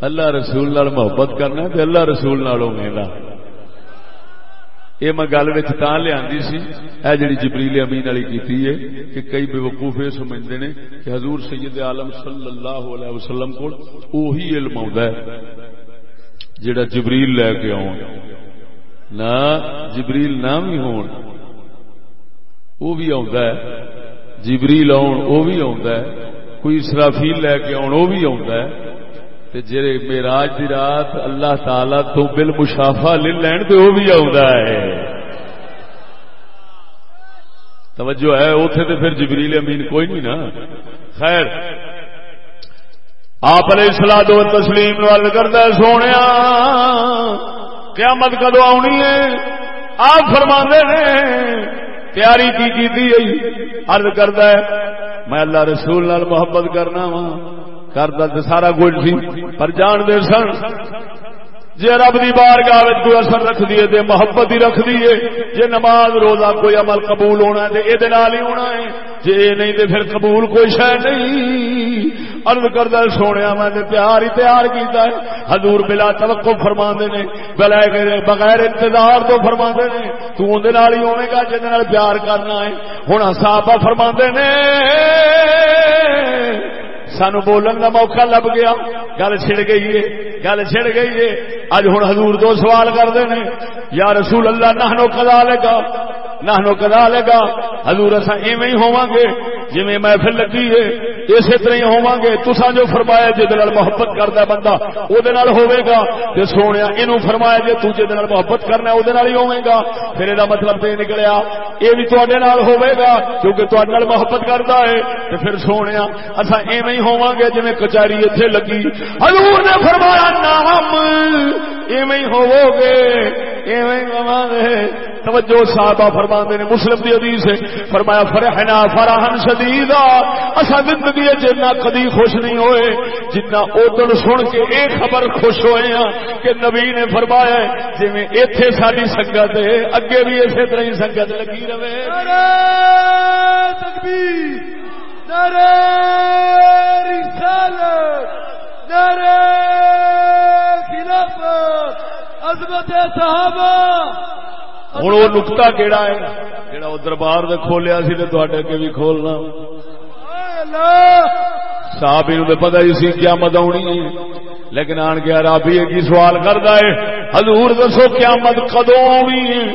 اللہ رسول نال محبت کرنا ہے اللہ رسول نالوں میرا یہ میں گل لیا سی، اے جڑی جبریل امین والی کی ہے کہ کئی بے وقوف یہ سمجھتے ہیں کہ حضور سید عالم صلی اللہ علیہ وسلم کو اوہی علم آ جڑا جبریل لے کے آؤ نہ جبریل نہ بھی ہون وہ بھی آ جبریل آن وہ بھی آ کوئی اسرافیل لے کے آن وہ بھی آ جی میراج دی رات اللہ تعالی تو بل مشافا لے لین تو وہ بھی ہے توجہ ہے اتے تو پھر جبریل امین کوئی نہیں نا خیر آپ علیہ سلا دو تسلیم ول کرتا سونے قیامت کدو آنی ہے؟ آپ فرما نے، تیاری کی کی ارد کرتا ہے، میں اللہ رسول نال محبت کرنا وا کرتا تو سارا کچھ سی، پر جان دے سن جی رب کی بار گاہ کوئی اثر رکھ دیے تے محبت ہی رکھ دیے جی نماز روزہ کوئی عمل قبول ہونا ہے یہ ہی ہونا ہے جی نہیں تو پھر قبول کوئی شہ نہیں۔ ارد کردہ سونے میں نے پیار ہی تیار کیتا ہے۔ حضور بلا توقع فرما نے، بلا بغیر انتظار تو فرما نے۔ تو اندر ہی ہونے گا جن پیار کرنا ہے۔ ہوں صاحب فرما نے، سانو بولن کا موقع لب گیا، گل چھڑ گئی ہے، گل چھڑ گئی ہے۔ اج ہوں حضور دو سوال کرتے ہیں یا رسول اللہ نہ کدا لے گا نہ کدا لے گا ہزور اصا ایویں ہی ہوا گے۔ جی محفل لگی ہے، اسی طرح ہی ہوا گے تسا جو فرمایا جی محبت کرتا بندہ وہ ہوگا تو سونے یہ فرمایا جی تجھے محبت کرنا وہ ہی ہوگا پھر یہ مطلب یہ نکلیا یہ بھی تے ہوگا کیونکہ تے محبت کرتا ہے۔ تو پھر سونے اصا ایویں ہی ہوا گے جی کچہری اتنے لگی۔ حضور نے فرمایا نام ایویں ہوو گے، ایویں گے۔ توجہ صحابہ فرما نے، مسلم دی حدیث ہے، فرمایا، فرحنا فرحن شدیدا۔ اسا زندگی جنا کدی خوش نہیں ہوئے جتنا ادھر سن کے اے خبر خوش ہوئے ہیں کہ نبی نے فرمایا جی میں ایتھے ساری سنگت ہے، اگے بھی اسی طرح ہی سنگت لگی رہے۔ نعرہ تکبیر، نعرہ رسالت۔ نعرہ خلافت، عظمت صحابہ۔ ہوں وہ نکتا کہڑا ہے؟ جہاں وہ دربار سے کھولیا سی تو اگے بھی کھولنا۔ صاحب یہ پتا ہی سی کیا مت آنی لیکن آن کے رابی کی سوال کرتا ہے، حضور دسو کیا مت کدو آنی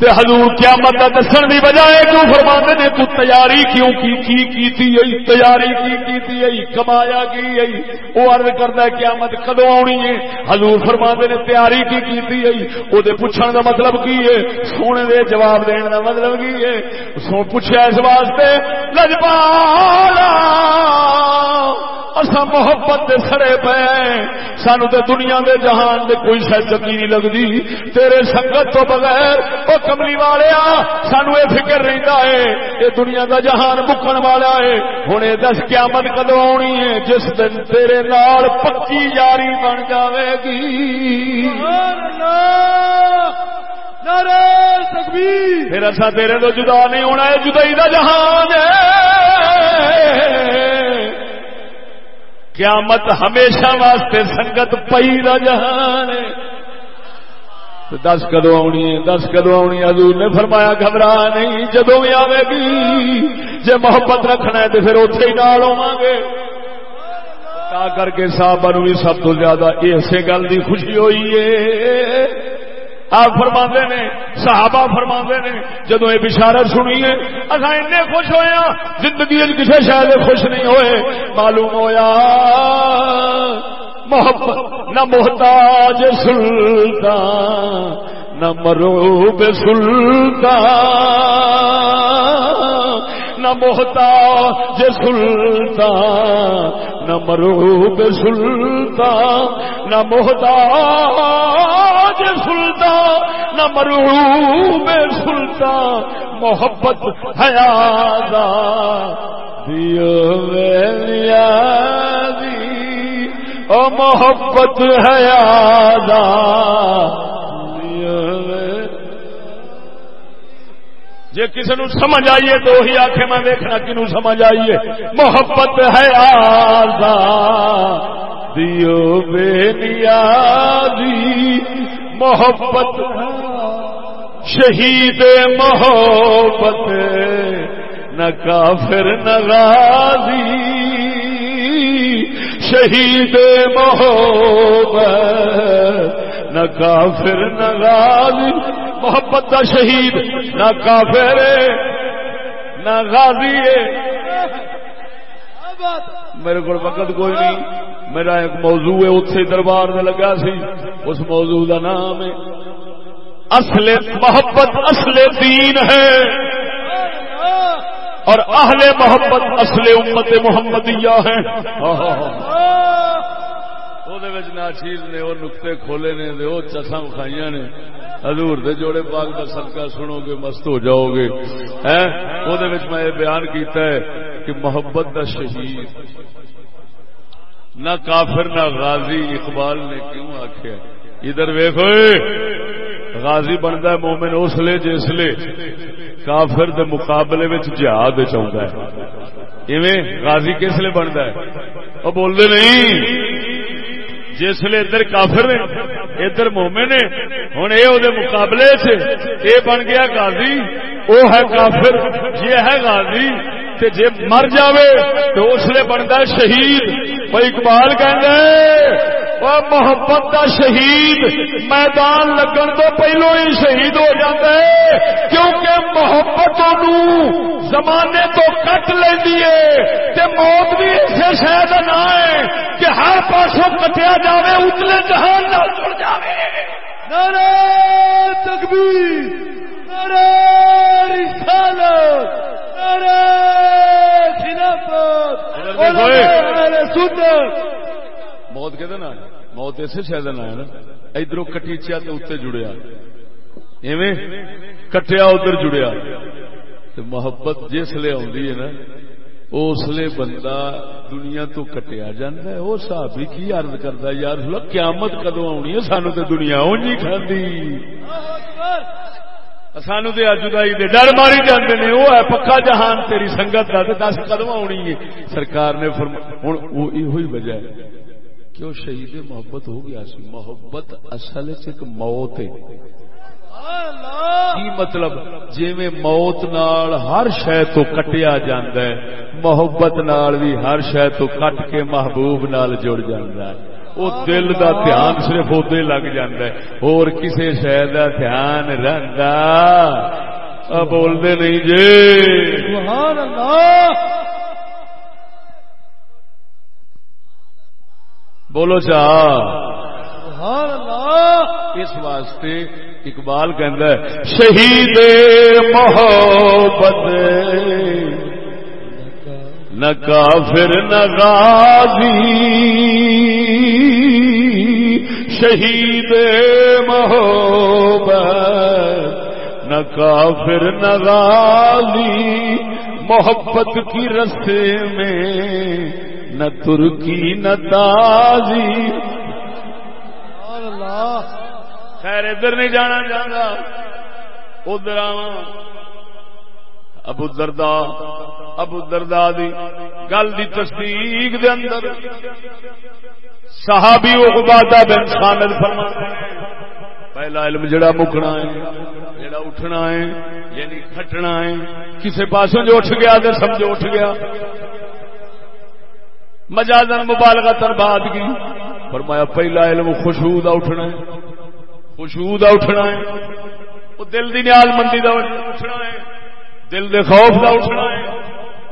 تے حضور کیا مت دسن کی بجائے کیوں فرما نے، تو تیاری کیوں کی کی کیتی ہے تیاری کی کیتی ہے کمایا کی ہے وہ عرض کرتا ہے کیا مت کدو آنی ہے؟ حضور فرما نے تیاری کی کیتی ہے وہ پوچھنے کا مطلب کی ہے؟ سونے دے جواب دین کا مطلب کی ہے؟ سو پوچھا اس واسطے لجپالا اصا محبت دے سڑے پے سانو تے دنیا دے جہان دے کوئی شاید چکی نہیں لگتی تیرے سنگت تو بغیر وہ کملی والے سانو یہ فکر رہتا ہے یہ دنیا دا جہان بکن والا ہے ہوں یہ دس قیامت کدو آنی ہے جس دن تیرے نال پکی یاری بن جاوے گی پھر اصا تیرے تو جدا نہیں ہونا ہے جدائی دا جہان ہے قیامت ہمیشہ واسطے سنگت پئی دا جہان دس کدو آنی ہے، دس کدو آنی حضور نے فرمایا، گھبرا نہیں جدو بھی آئے گی، جے محبت رکھنا ہے تو پھر اتے ہی نال ہوا گے تا کر کے صاحب بھی سب تو زیادہ اسی گل کی خوشی ہوئی ہے۔ آپ فرما نے، صحابہ فرما نے جدو یہ بشارت سنی ہے اصا این خوش ہوئے ہاں زندگی کسی شاید خوش نہیں ہوئے، معلوم ہویا۔ محبت، نہ محتاج سلطان، نہ مروب سلطان، نہ محتاج سلطان، نہ مروب سلطان، نہ محتاج سلطان، نہ مروب سلطان، محبت حیات دیو دی او محبت حیات جی کسی نو سمجھ آئیے تو وہی آخ میں دیکھنا کنو سمجھ آئیے۔ محبت ہے آزا دیو بے نیازی۔ محبت شہید محبت۔ نہ کافر، نہ غازی۔ شہید محبت، نہ کافر، نہ غازی، محبت کا شہید، نہ کافر، نہ غازی میرے کو وقت کوئی نہیں، میرا ایک موضوع ہے اتنے دربار میں لگا سی، اس موضوع کا نام ہے، اصل محبت، اصل دین ہے۔ اور اہل محبت اصل امت محمدیہ ہے چیز نے وہ نقطے کھولے نے وہ چسم کھائی نے۔ حضور دے جوڑے پاک کا صدقہ سنو گے، مست ہو جاؤ گے۔ وہ میں یہ بیان کیتا ہے کہ محبت دا شہید۔ نہ کافر، نہ غازی، اقبال نے کیوں آخیا ادھر ویخو غازی بنتا ہے مومن اس لیے جس لیے کافر دے مقابلے میں جہاد چاہتا ہے۔ ایویں غازی کس لیے بنتا ہے؟ وہ بولتے نہیں۔ جس لیے ادھر کافر نے، ادھر مومے نے ہوں یہ مقابلے سے یہ بن گیا غازی وہ ہے کافر، یہ ہے غازی، تے جے مر جاوے تو اس لیے بنتا شہید۔ وہ اقبال کہ محبت کا شہید میدان لگن تو پہلو ہی شہید ہو جاتا ہے کیونکہ محبت زمانے تو کٹ لینی ہے موت بھی اسے شاید نہ ہے کہ ہر پاسوں کٹیا جائے اتلے جہان نہ جڑ جائے نعرہ تکبیر نعرہ رسالت نعرہ خلافت موت کہ موت اسے شاید آیا نا ادھر کٹیچیا تو اتنے جڑیا ایویں کٹیا ادھر جڑیا محبت جس لیے آدھی ہے نا اس لیے بندہ دنیا تو کٹیا جا وہ صحابی کی عرض کرتا یار قیامت کدو آنی ہے سانو تو دنیا اونجی کھاندی سانو تو اجدائی دے ڈر ماری جاندے نے وہ ہے پکا جہان تیری سنگت کا دس قدم آنی ہے سرکار نے ہوں وہ یہ وجہ ہے کہ وہ شہید محبت ہو گیا سی۔ محبت اصل ایک موت ہے۔ کی مطلب؟ جی میں موت نال ہر شہ تو کٹیا جاندہ ہے، محبت نال بھی ہر شہ تو کٹ کے محبوب نال جڑ جاندہ ہے۔ وہ دل دا دھیان صرف ادے لگ جاندہ ہے۔ اور کسی شہ دا دھیان رہندا؟ بول دے نہیں جی۔ سبحان اللہ! بولو چاہ اس واسطے اقبال کہ شہید محبت نہ کافر نہ غازی۔ شہید محبت نہ کافر نہ غازی۔ محبت کی رستے میں نہ ترکی، نہ تازی۔ خیر، ادھر نہیں جانا چاہتا ادھر ابو دردا ابو دردا دی گل دی تصدیق دے اندر صحابی عبادہ بن خالد فرما پہلا علم جڑا مکنا ہے، جڑا اٹھنا ہے یعنی کھٹنا ہے، کسے پاسوں جو اٹھ گیا تو سمجھو اٹھ گیا۔ مجازن مبالغہ تر بعد کی۔ فرمایا، پہلا علم خوشبو دا اٹھنا ہے۔ خوشبو دا اٹھنا ہے۔ وہ دل دی نیال مندی دا اٹھنا ہے۔ دل دے خوف دا اٹھنا ہے۔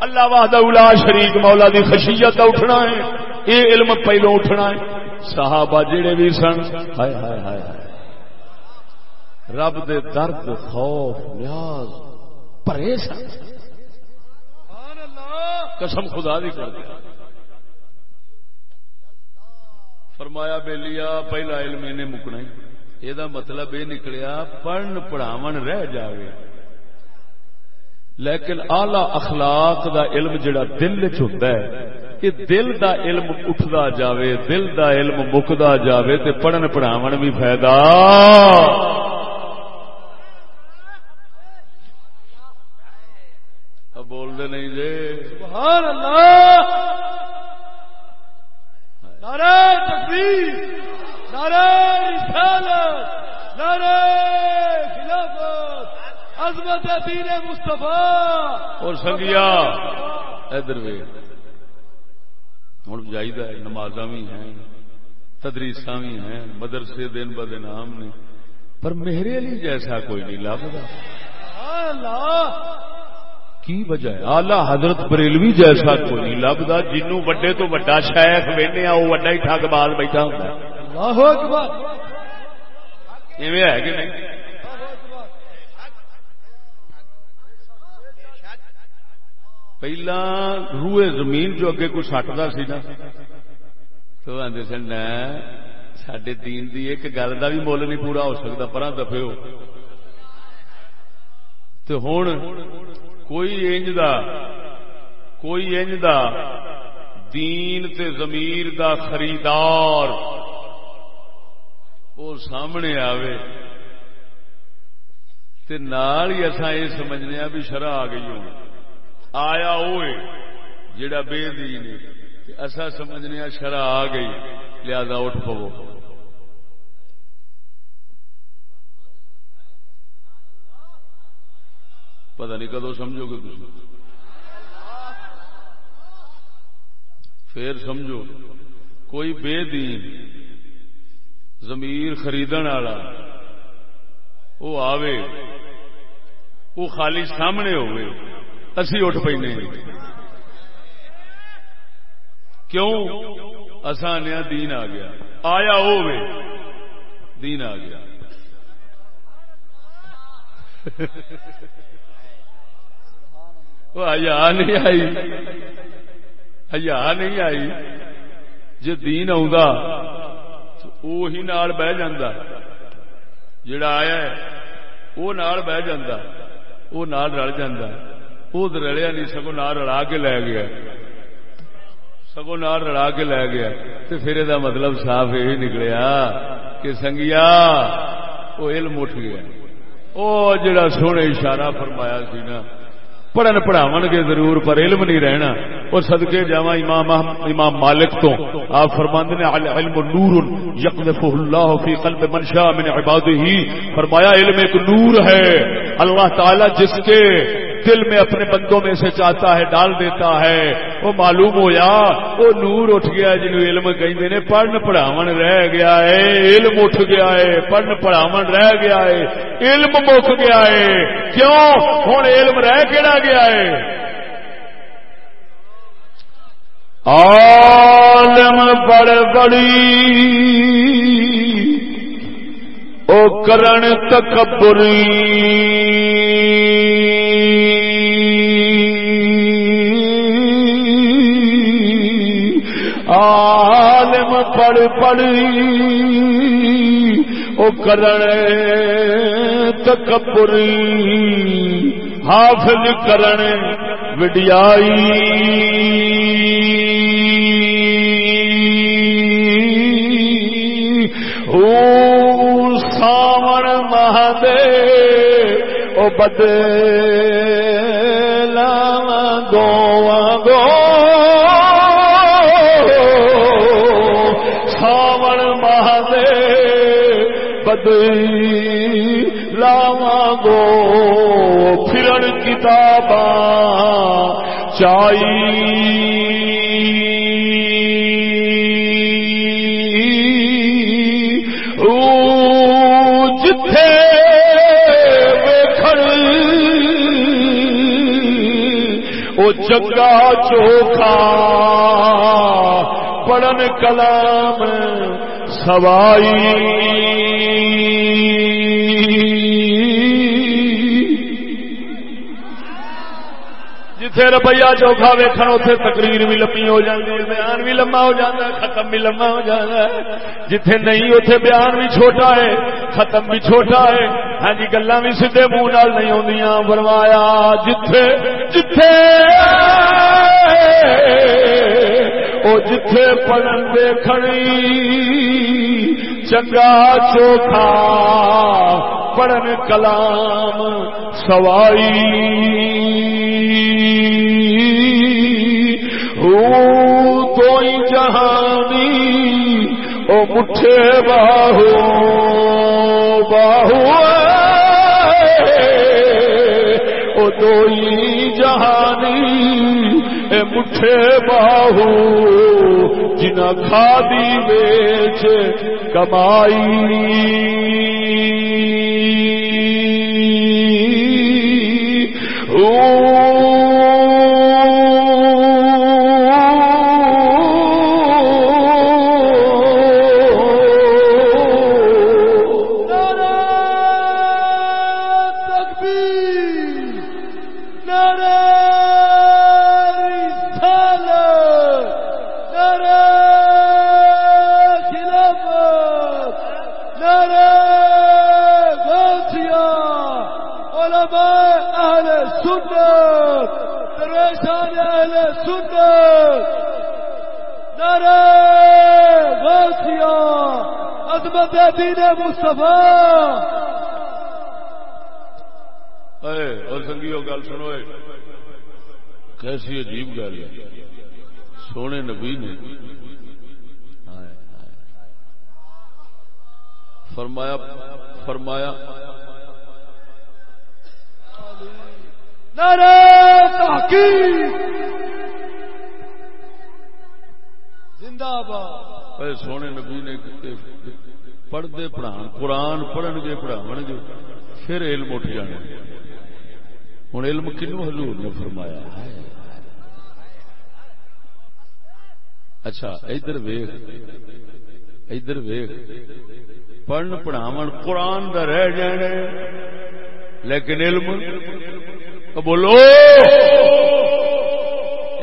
اللہ وحدہ اولا شریک، مولا دی خشیت دا اٹھنا ہے۔ یہ علم پہلو اٹھنا ہے۔ صحابہ جڑے بھی سن، ہائے ہائے ہائے رب دے درد، خوف، نیاز پرے سن۔ قسم خدا دی کر دیا۔ فرمایا بے لیا پہلا علم انہیں مکنا ہی۔ یہ مطلب یہ نکلیا، پڑھن پڑھاو رہ جاوے۔ لیکن آلہ اخلاق دا علم جڑا دل چ ہے، کہ دل دا علم اٹھدا جاوے، دل دا علم مکدا جاوے، تے پڑھن پڑھاون بھی فائدہ۔ بول دے نہیں جی۔ سبحان اللہ! نعرہ تکبیر نعرہ رسالت نعرہ خلافت عظمت دین مصطفیٰ۔ اور سنگیا ادھر وے ہوں چاہیے نماز بھی ہیں تدریس بھی ہیں مدرسے دن ب دن عام نے۔ پر میرے لیے جیسا کوئی نہیں لبتا کی وجہ ہے؟ آلہ حضرت بریلوی جیسا کوئی لبتا جنوں وڈے تو وڈا شیخ وہنے وہ وڈا ہی ٹھگ باز بیٹھا ہوں ہے۔ کہ نہیں؟ پہلا روئے زمین جو اگے کوئی سٹتا سی نا تو آدھے سن سڈے دین دی ایک گل کا بھی مل نہیں پورا ہو سکتا پر دفے ہو تو ہوں کوئی انج دا، کوئی انج دا دین تے زمیر دا خریدار وہ سامنے آوے تے نال ہی اصا یہ سمجھنے بھی شرح آ گئی ہوں آیا ہوئے جڑا بے دین اصا سمجھنے شرح آ گئی، لہذا اٹھ پو پتہ نہیں کدو سمجھو گے تھی پھر سمجھو، کوئی بے دین زمیر خریدن والا وہ آوے وہ خالی سامنے ہوئے اسی اٹھ پہ کیوں؟ اسان نیا دین آ گیا۔ آیا ہوئے دین آ گیا۔ ہیا نہیں آئی। ہیا نہیں آئی। جی دین آ بہ جا جڑا آیا وہ بہ جا وہ رل جا وہ رلیا نہیں سگو نال رلا کے لے گیا। سگو نال رلا کے لے گیا۔ تو پھر یہ مطلب صاف یہ نکلیا کہ سنگیا وہ علم اٹھ گیا۔ وہ جڑا سونے اشارہ فرمایا سی نا پڑھن پڑھاو گے ضرور، پر علم نہیں رہنا۔ اور صدقے جا امام امام مالک تو آپ فرماند نے علم نور اللہ فی قلب من شاء من عباده فرمایا، علم ایک نور ہے۔ اللہ تعالی جس کے دل میں اپنے بندوں میں سے چاہتا ہے، ڈال دیتا ہے۔ وہ معلوم ہو یا وہ نور اٹھ گیا، جنہوں علم کہیں نے، پڑھن پڑھاو رہ گیا ہے۔ علم اٹھ گیا ہے، پڑھن پڑھاو رہ گیا ہے۔ علم مک گیا ہے۔ کیوں؟ ہوں علم رہ کہڑا گیا ہے؟ عالم بڑ بڑی۔ او کرن تکبری۔ عالم پڑھ پڑی او کرن تکبری حافظ کرن وڈیائی او ساون مہدے او بدے لاوا گو پھرن کتاب چائی۔ جتھے او جگا چوکھا پڑھن کلام سوائی جتھے روپیہ چوکھا ویکھن اتنے تقریر بھی لمبی ہو جاتی ہے، بیان بھی لمبا ہو جاتا ہے، ختم بھی لمبا ہو جاتا ہے۔ جتھے نہیں اتنے بیان بھی چھوٹا ہے، ختم بھی چھوٹا ہے۔ ہاں جی گلا بھی سیدے منہ نال نہیں آدیاں فرمایا، جتھے جتھے۔ او جتھے پڑھن دیکھنی چنگا چوکھا، پڑھن کلام سوائی۔ تو جہانی، او مٹھے باہو باہو او دوئی جہانی، اے مٹھے باہو۔ کھا دی بیچ کمائی۔ دین مصطفیٰ۔ اور سنگیو گل سنو کیسی عجیب گل ہے۔ سونے نبی نے فرمایا فرمایا۔ نعرہ تحقیق۔ زندہ سونے نبی نے پڑھتے پڑھا قرآن پڑھن گے پڑھاو گے پھر علم اٹھ جانا ہوں علم کنو حضور نے فرمایا اچھا ادھر ویخ ادھر ویخ پڑھن پڑھاو قرآن دا رہ جانا لیکن علم بولو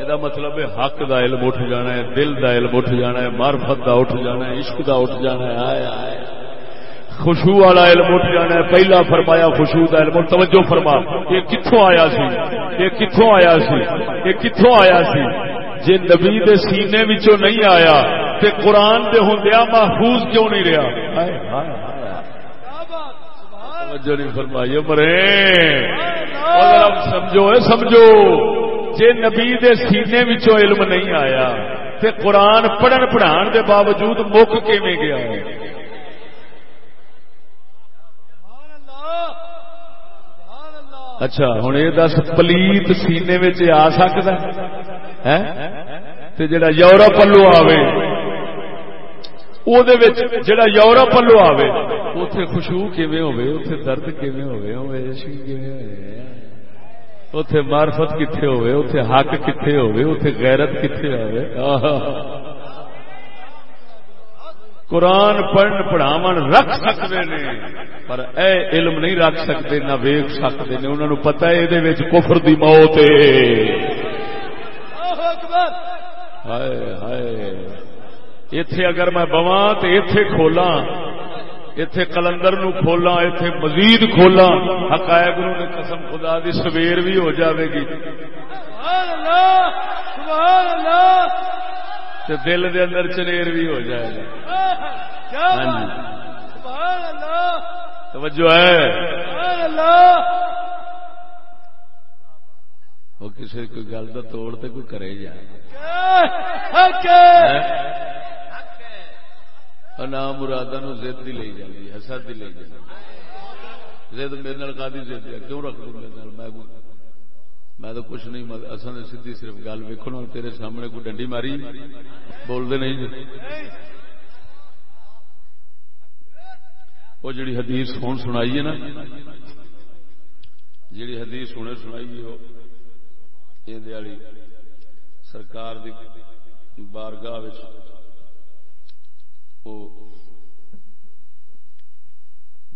یہ مطلب ہے حق دا علم اٹھ جانا ہے دل دا علم اٹھ جانا ہے معرفت دا اٹھ جانا ہے عشق دا اٹھ جانا ہے آئے آئے۔ خوشبو والا علم اٹھ جانا ہے پہلا فرمایا خوشبو کا علم توجہ فرما۔ یہ کتوں آیا سی؟ یہ کتوں آیا سی؟ یہ کتوں آیا سی؟ جی نبی دے سینے وچوں نہیں آیا تے قرآن دے ہوندیا محفوظ کیوں نہیں رہا؟ توجہ نہیں فرمائی مرے۔ سمجھو سمجھو۔ جے نبی دے سینے وچوں علم نہیں آیا تے قرآن پڑھن پڑھان دے باوجود مک کیویں گیا ہے؟ اچھا ہوں یہ دس پلیت سینے آ سکتا ہے؟ جڑا یورپ پلو آوے جڑا یورپ پلو آوے اتے خوشبو کیویں ہوے اتے درد کیویں ہوے ہوے اتے مارفت کتنے ہوئے اتے حق کتنے ہوئے اتے غیرت کتنے ہوئے قرآن پڑھن پڑھاو رکھ سکتے نے پر اے علم نہیں رکھ سکتے نہ ویک سکتے نے۔ انہوں پتا ہے یہ کفر دی موت ہائے ہائے۔ اتے اگر میں بواں تو اتے کھولا اتے کلندر نو کھولا اتے مزید کھولا۔ حقائق نو قسم خدا دی سویر بھی ہو جاوے گی۔ دل دے اندر چنیر بھی ہو جائے گا ہاں جی۔ توجہ ہے۔ وہ کسی کوئی گل کا توڑ تو کوئی کرے جائے۔ نام مرادہ نو زد دی لے جاندی حسد دی لے جاندی زد میرے نال قادی زد ہے، کیوں رکھ دوں میرے نال؟ میں میں تو کچھ نہیں مد اصل نے سیدھی صرف گل ویکھن اور تیرے سامنے کوئی ڈنڈی ماری؟ بول دے نہیں۔ وہ جڑی حدیث ہون سنائی ہے نا، جڑی حدیث ہونے سنائی ہے یہ دیالی سرکار دی بارگاہ وچ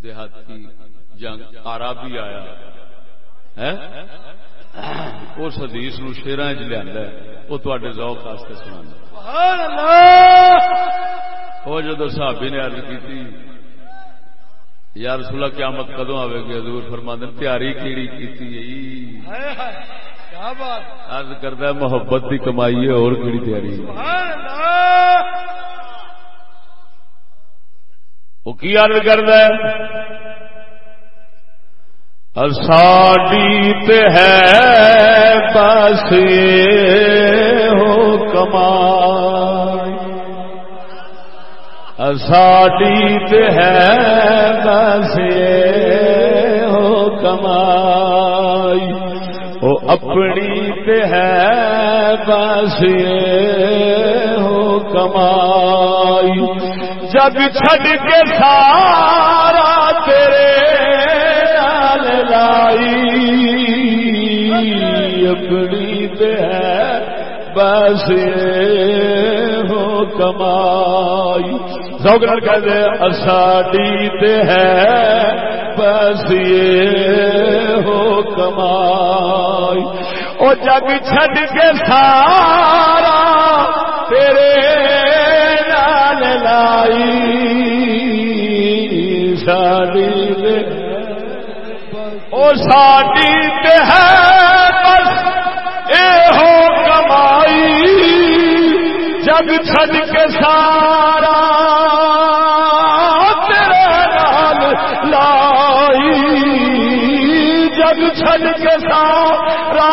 دیہاتی جنگ آرابی آیا اس حدیث نو شیران چ لیا وہ تے ذوق واسطے سنا وہ جدو صحابی نے عرض کی یا رسول اللہ قیامت کدو آئے گی؟ حضور فرما دن تیاری کیڑی کی عرض کرتا ہے محبت کی کمائی ہے اور کیڑی تیاری وہ کی عرض کرتا ہے؟ ساڈی تے ہے بس ہو کمائی۔ ساڈی تے ہے بس ہو کمائی۔ وہ اپنی تے ہے بس ہو کمائی۔ جگ چھڈ کے سارا تیرے نال لائی۔ اپنی تے ہے بس ہو کمائی۔ سوگر کہہ دے اساڈی تے ہے بس یہ ہو کمائی۔ او جگ چھڈ کے سارا تیرے لائی ساڈی تے او تے ہے، بس اے ہو کمائی جگ چھڈ کے سارا تیرے نال لائی جگ چھڈ کے سارا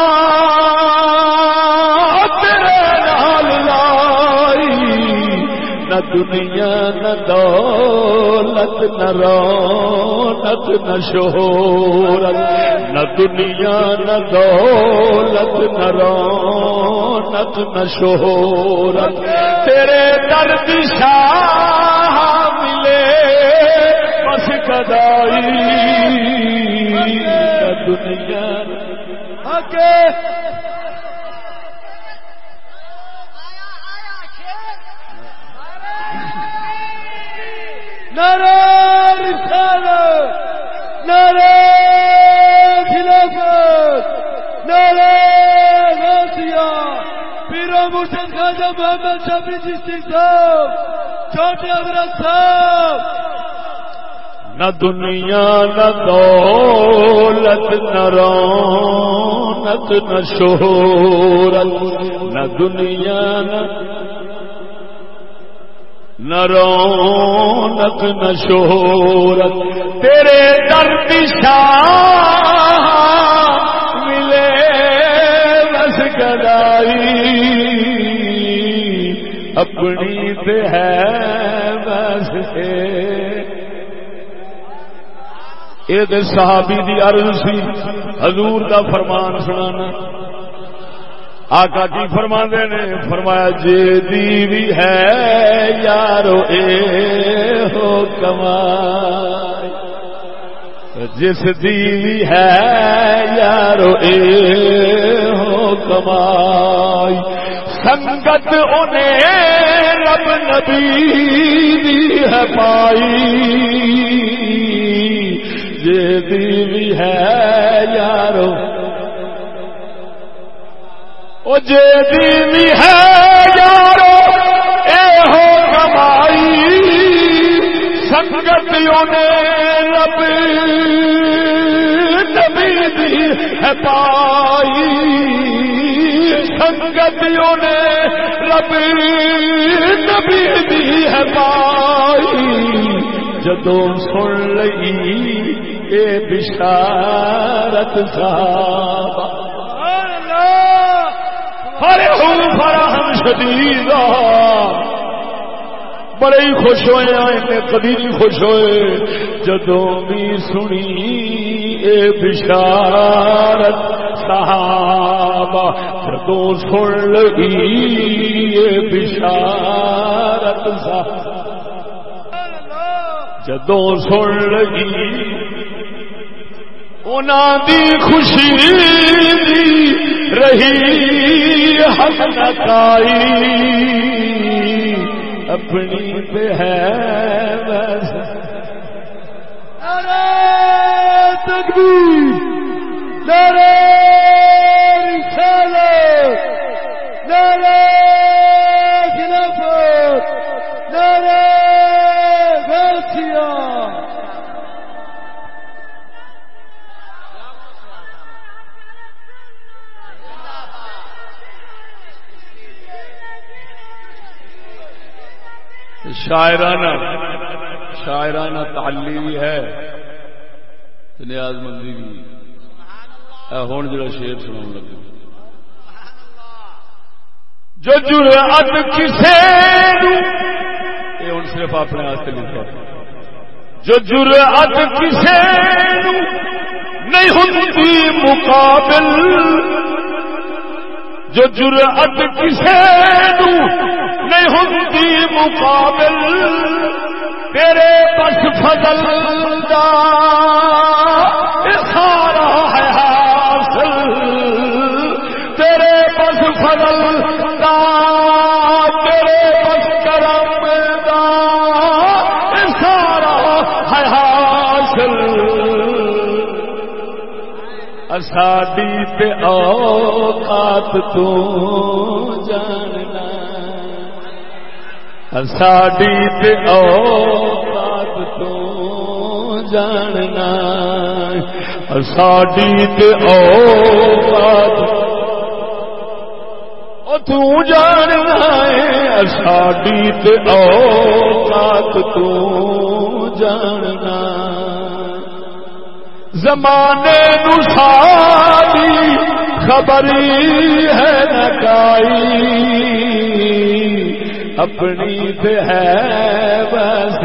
نہ دنیا نہ دولت، نہ رونق، نہ شہورت نہ دنیا نہ دولت، نہ رونق، نہ شہورت تیرے درد شاہ ملے، بس کدائی۔ نہ دنیا آگے نعرہ رسالت نعرہ خلافت نعرہ غوثیہ پیرو مرشد خواجہ محمد شفیع چشتی صاحب چھوٹے حضرت صاحب، نہ دنیا، نہ دولت، نہ رونق، نہ شہورت نہ دنیا، نہ نہ رونق، نہ شہورت تیرے درد شاہ ملے بس گدائی۔ اپنی تے ہے بس یہ صحابی دی عرض سی۔ حضور دا فرمان سنانا۔ آقا جی فرما نے، فرمایا، جے دی بھی ہے یارو، اے ہو کمائی جس دی بھی ہے یارو، اے ہو کمائی سنگت انہیں رب نبی دی ہے پائی جے دی بھی ہے یارو۔ او جے دی بھی ہے یارو، اے ہو کمائی۔ سنگتوں نے رب نبی دی ہے پائی۔ سنگتوں نے رب۔ ہے پائی جدو سن لئی اے بشارت صاحب فرحوا فرحا شدیدا بڑے ہی خوش ہوئے آئے کبھی نہیں خوش ہوئے۔ جدو بھی سنی اے بشارت صحابہ جدو سن لگی بشارت صحابہ جدو سن لگی انہوں دی خوشی دی رہی حسنکائی اپنی پہ ہے بس۔ نعرہ تکبیر، نعرہ شاعرانہ شاعرانہ تعلی بھی ہے نیاز مندی بھی ہوں جڑا شیر سنا لگا جو جرأت کسے یہ ہوں صرف اپنے ہاتھ لکھا۔ جو جرأت کسے نہیں ہوتی مقابل جو جرأت کسے نہیں ہوتی مقابل تیرے بس فضل دا۔ ساڈی تے اوقات تو جاننا۔ ساڈی تے اوقات تو جاننا۔ ساڈی تے اوقات تو جاننا ہے۔ ساڈی تے اوقات تو جاننا۔ زمانے نساری خبری ہے نکائی۔ اپنی تو ہے بس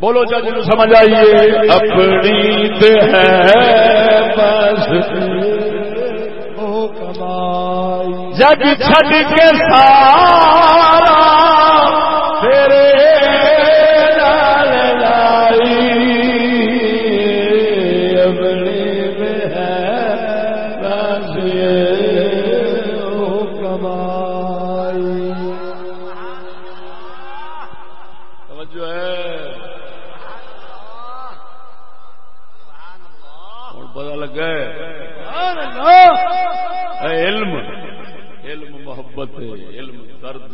بولو جج نو سمجھ آئیے۔ اپنی تو ہے بس جگ چھڈ کے سارا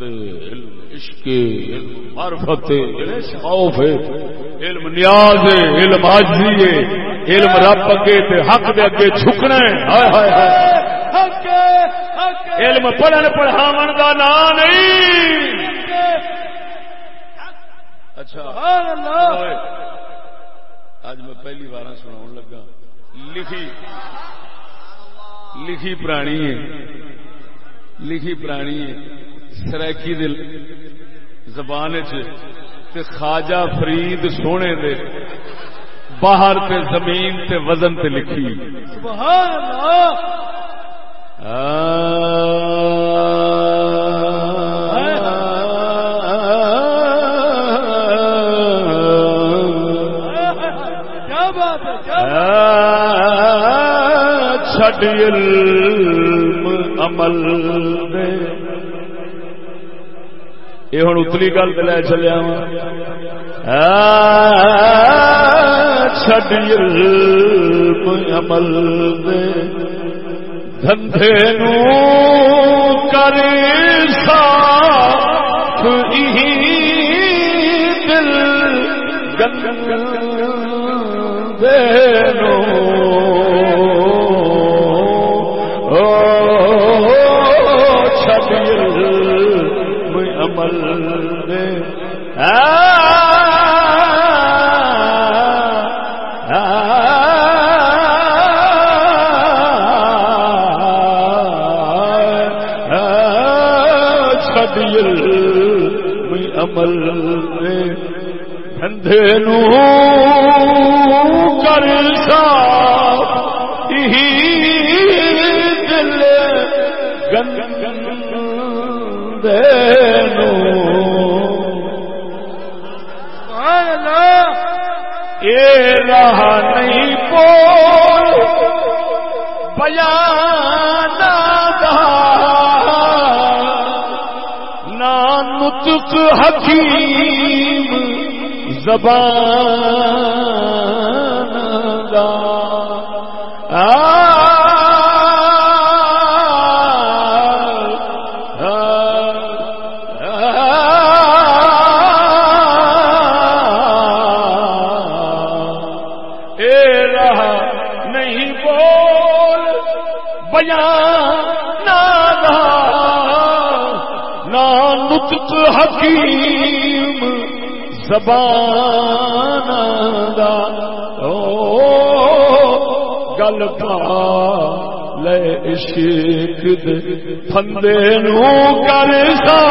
علم عشق علم معرفت علم خوف علم نیاز، علم حاجی علم رب اگے تے حق دے اگے جھکنا ہے۔ ہائے ہائے ہائے۔ علم پڑھن، پڑھاون دا نام نہیں۔ اچھا۔ اج میں پہلی بار سنا لگا۔ لکھی۔ لکھی پرانی ہے۔ لکھی پرانی ہے۔ سرائکی دل زبان تے خواجہ فرید سونے دے باہر تے زمین تے وزن تے لکھی۔ سبحان اللہ۔ چھڈ علم عمل دے۔ یہ ہوں اتلی گل پہ لے چلیا چھڈ عمل دے۔ دھندے نو کر سا دل گندے دھندے کر صاف ہی دل گندے نو اے راہ نہیں بول بیان دا نا حکیم زبان دا زبان دا او گل پا لے عشق دے پھندے نو کر سا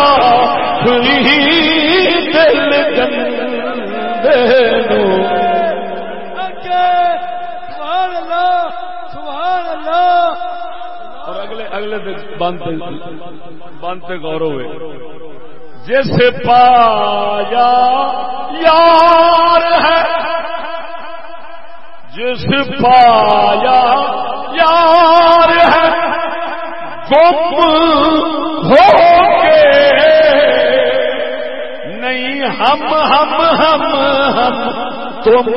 دل گندے نو۔ سبحان اللہ سبحان اللہ۔ اور اگلے اگلے بند بند غور ہوئے۔ جس پایا یار ہے۔ جس پایا یار ہے۔ گم ہو کے نہیں ہم ہم ہم ہم تم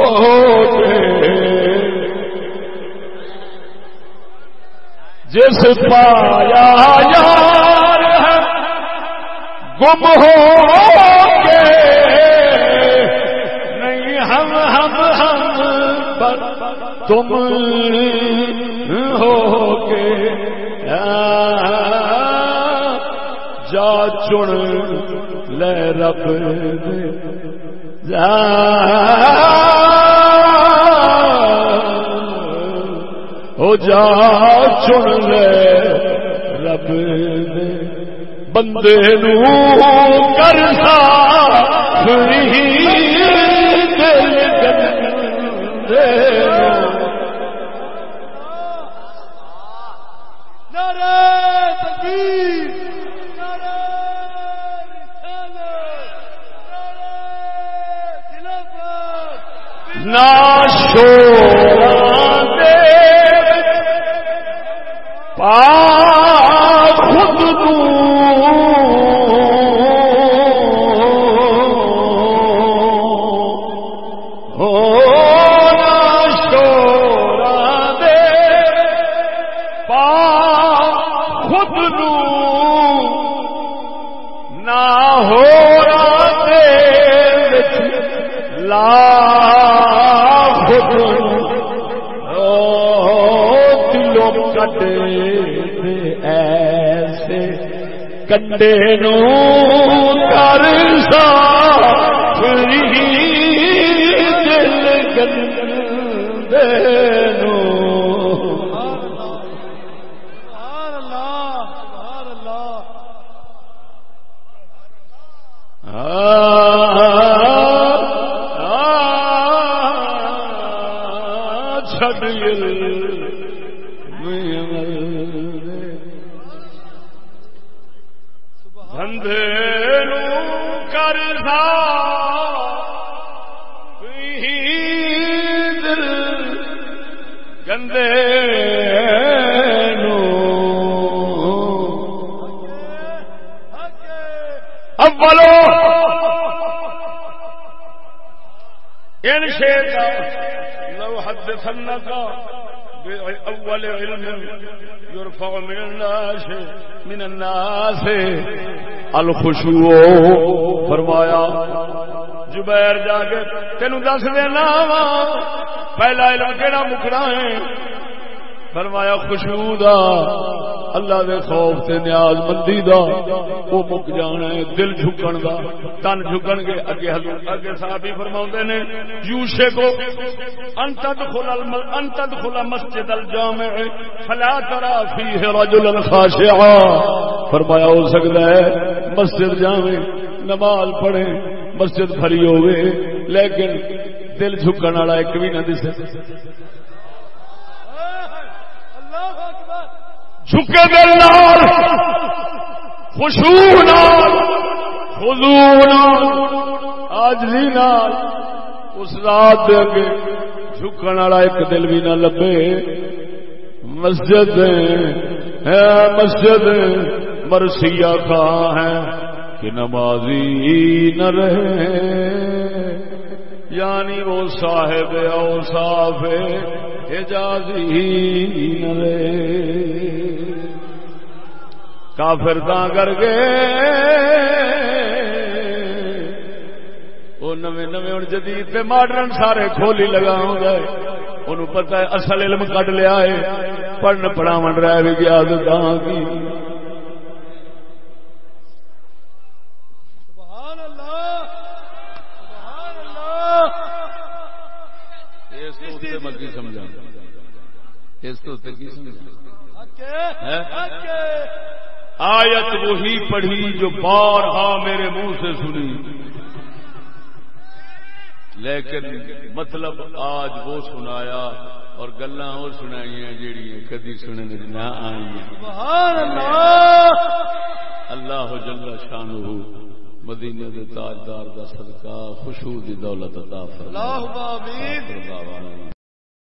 ہو کے۔ جس پایا یار ہے۔ گم ہو تم ہو کے جا چن لے رب جا ہو جا چن لے رب بندے نو کر سا نہ پا کٹے نو لو حدثنك بأول علم يرفع من الناس من الناس الخشوع. فرمایا، جبیر جا کے تینوں دس دینا وا، پہلا علم کہڑا مکنا ہے؟ فرمایا خوشبو دا، اللہ دے خوف تے نیاز مندی دا، وہ مک جانا ہے، دل جھکن دا، تن جھکن گے، اگے حضور، اگے صحابی فرماوندے نے، یوشے کو ان تدخل الم... ان تدخل مسجد الجامع فلا ترى فيه رجلا خاشعا۔ فرمایا ہو سکتا ہے مسجد جامع نماز پڑھے مسجد بھری ہوئے لیکن دل جھکن والا ایک بھی نہ دسے۔ جھکے دل نال خوشبو نال خضوع نال آجزی نال اس رات دے اگے جھکن والا ایک دل بھی نہ لبے مسجد ہے مسجد مرسیا خاں ہے کہ نمازی نہ رہے یعنی وہ صاحب او صاف اجازی نہ رہے کافر تا کر کے نو نو ہوں جدید ماڈرن سارے کھولی لگا ہے ان پتا ہے اصل علم کٹ لیا ہے۔ پڑھن پڑھاو رہ بھی گیا کی آیت وہی پڑھی جو بارہا میرے منہ سے سنی۔ لیکن مطلب آج وہ سنایا اور گلا وہ سنائی جیڑی کدی سننے نہ آئی اللہ جل شان مدینے دے تاجدار دا صدقہ خوشبو دی دولت عطا فرمائے۔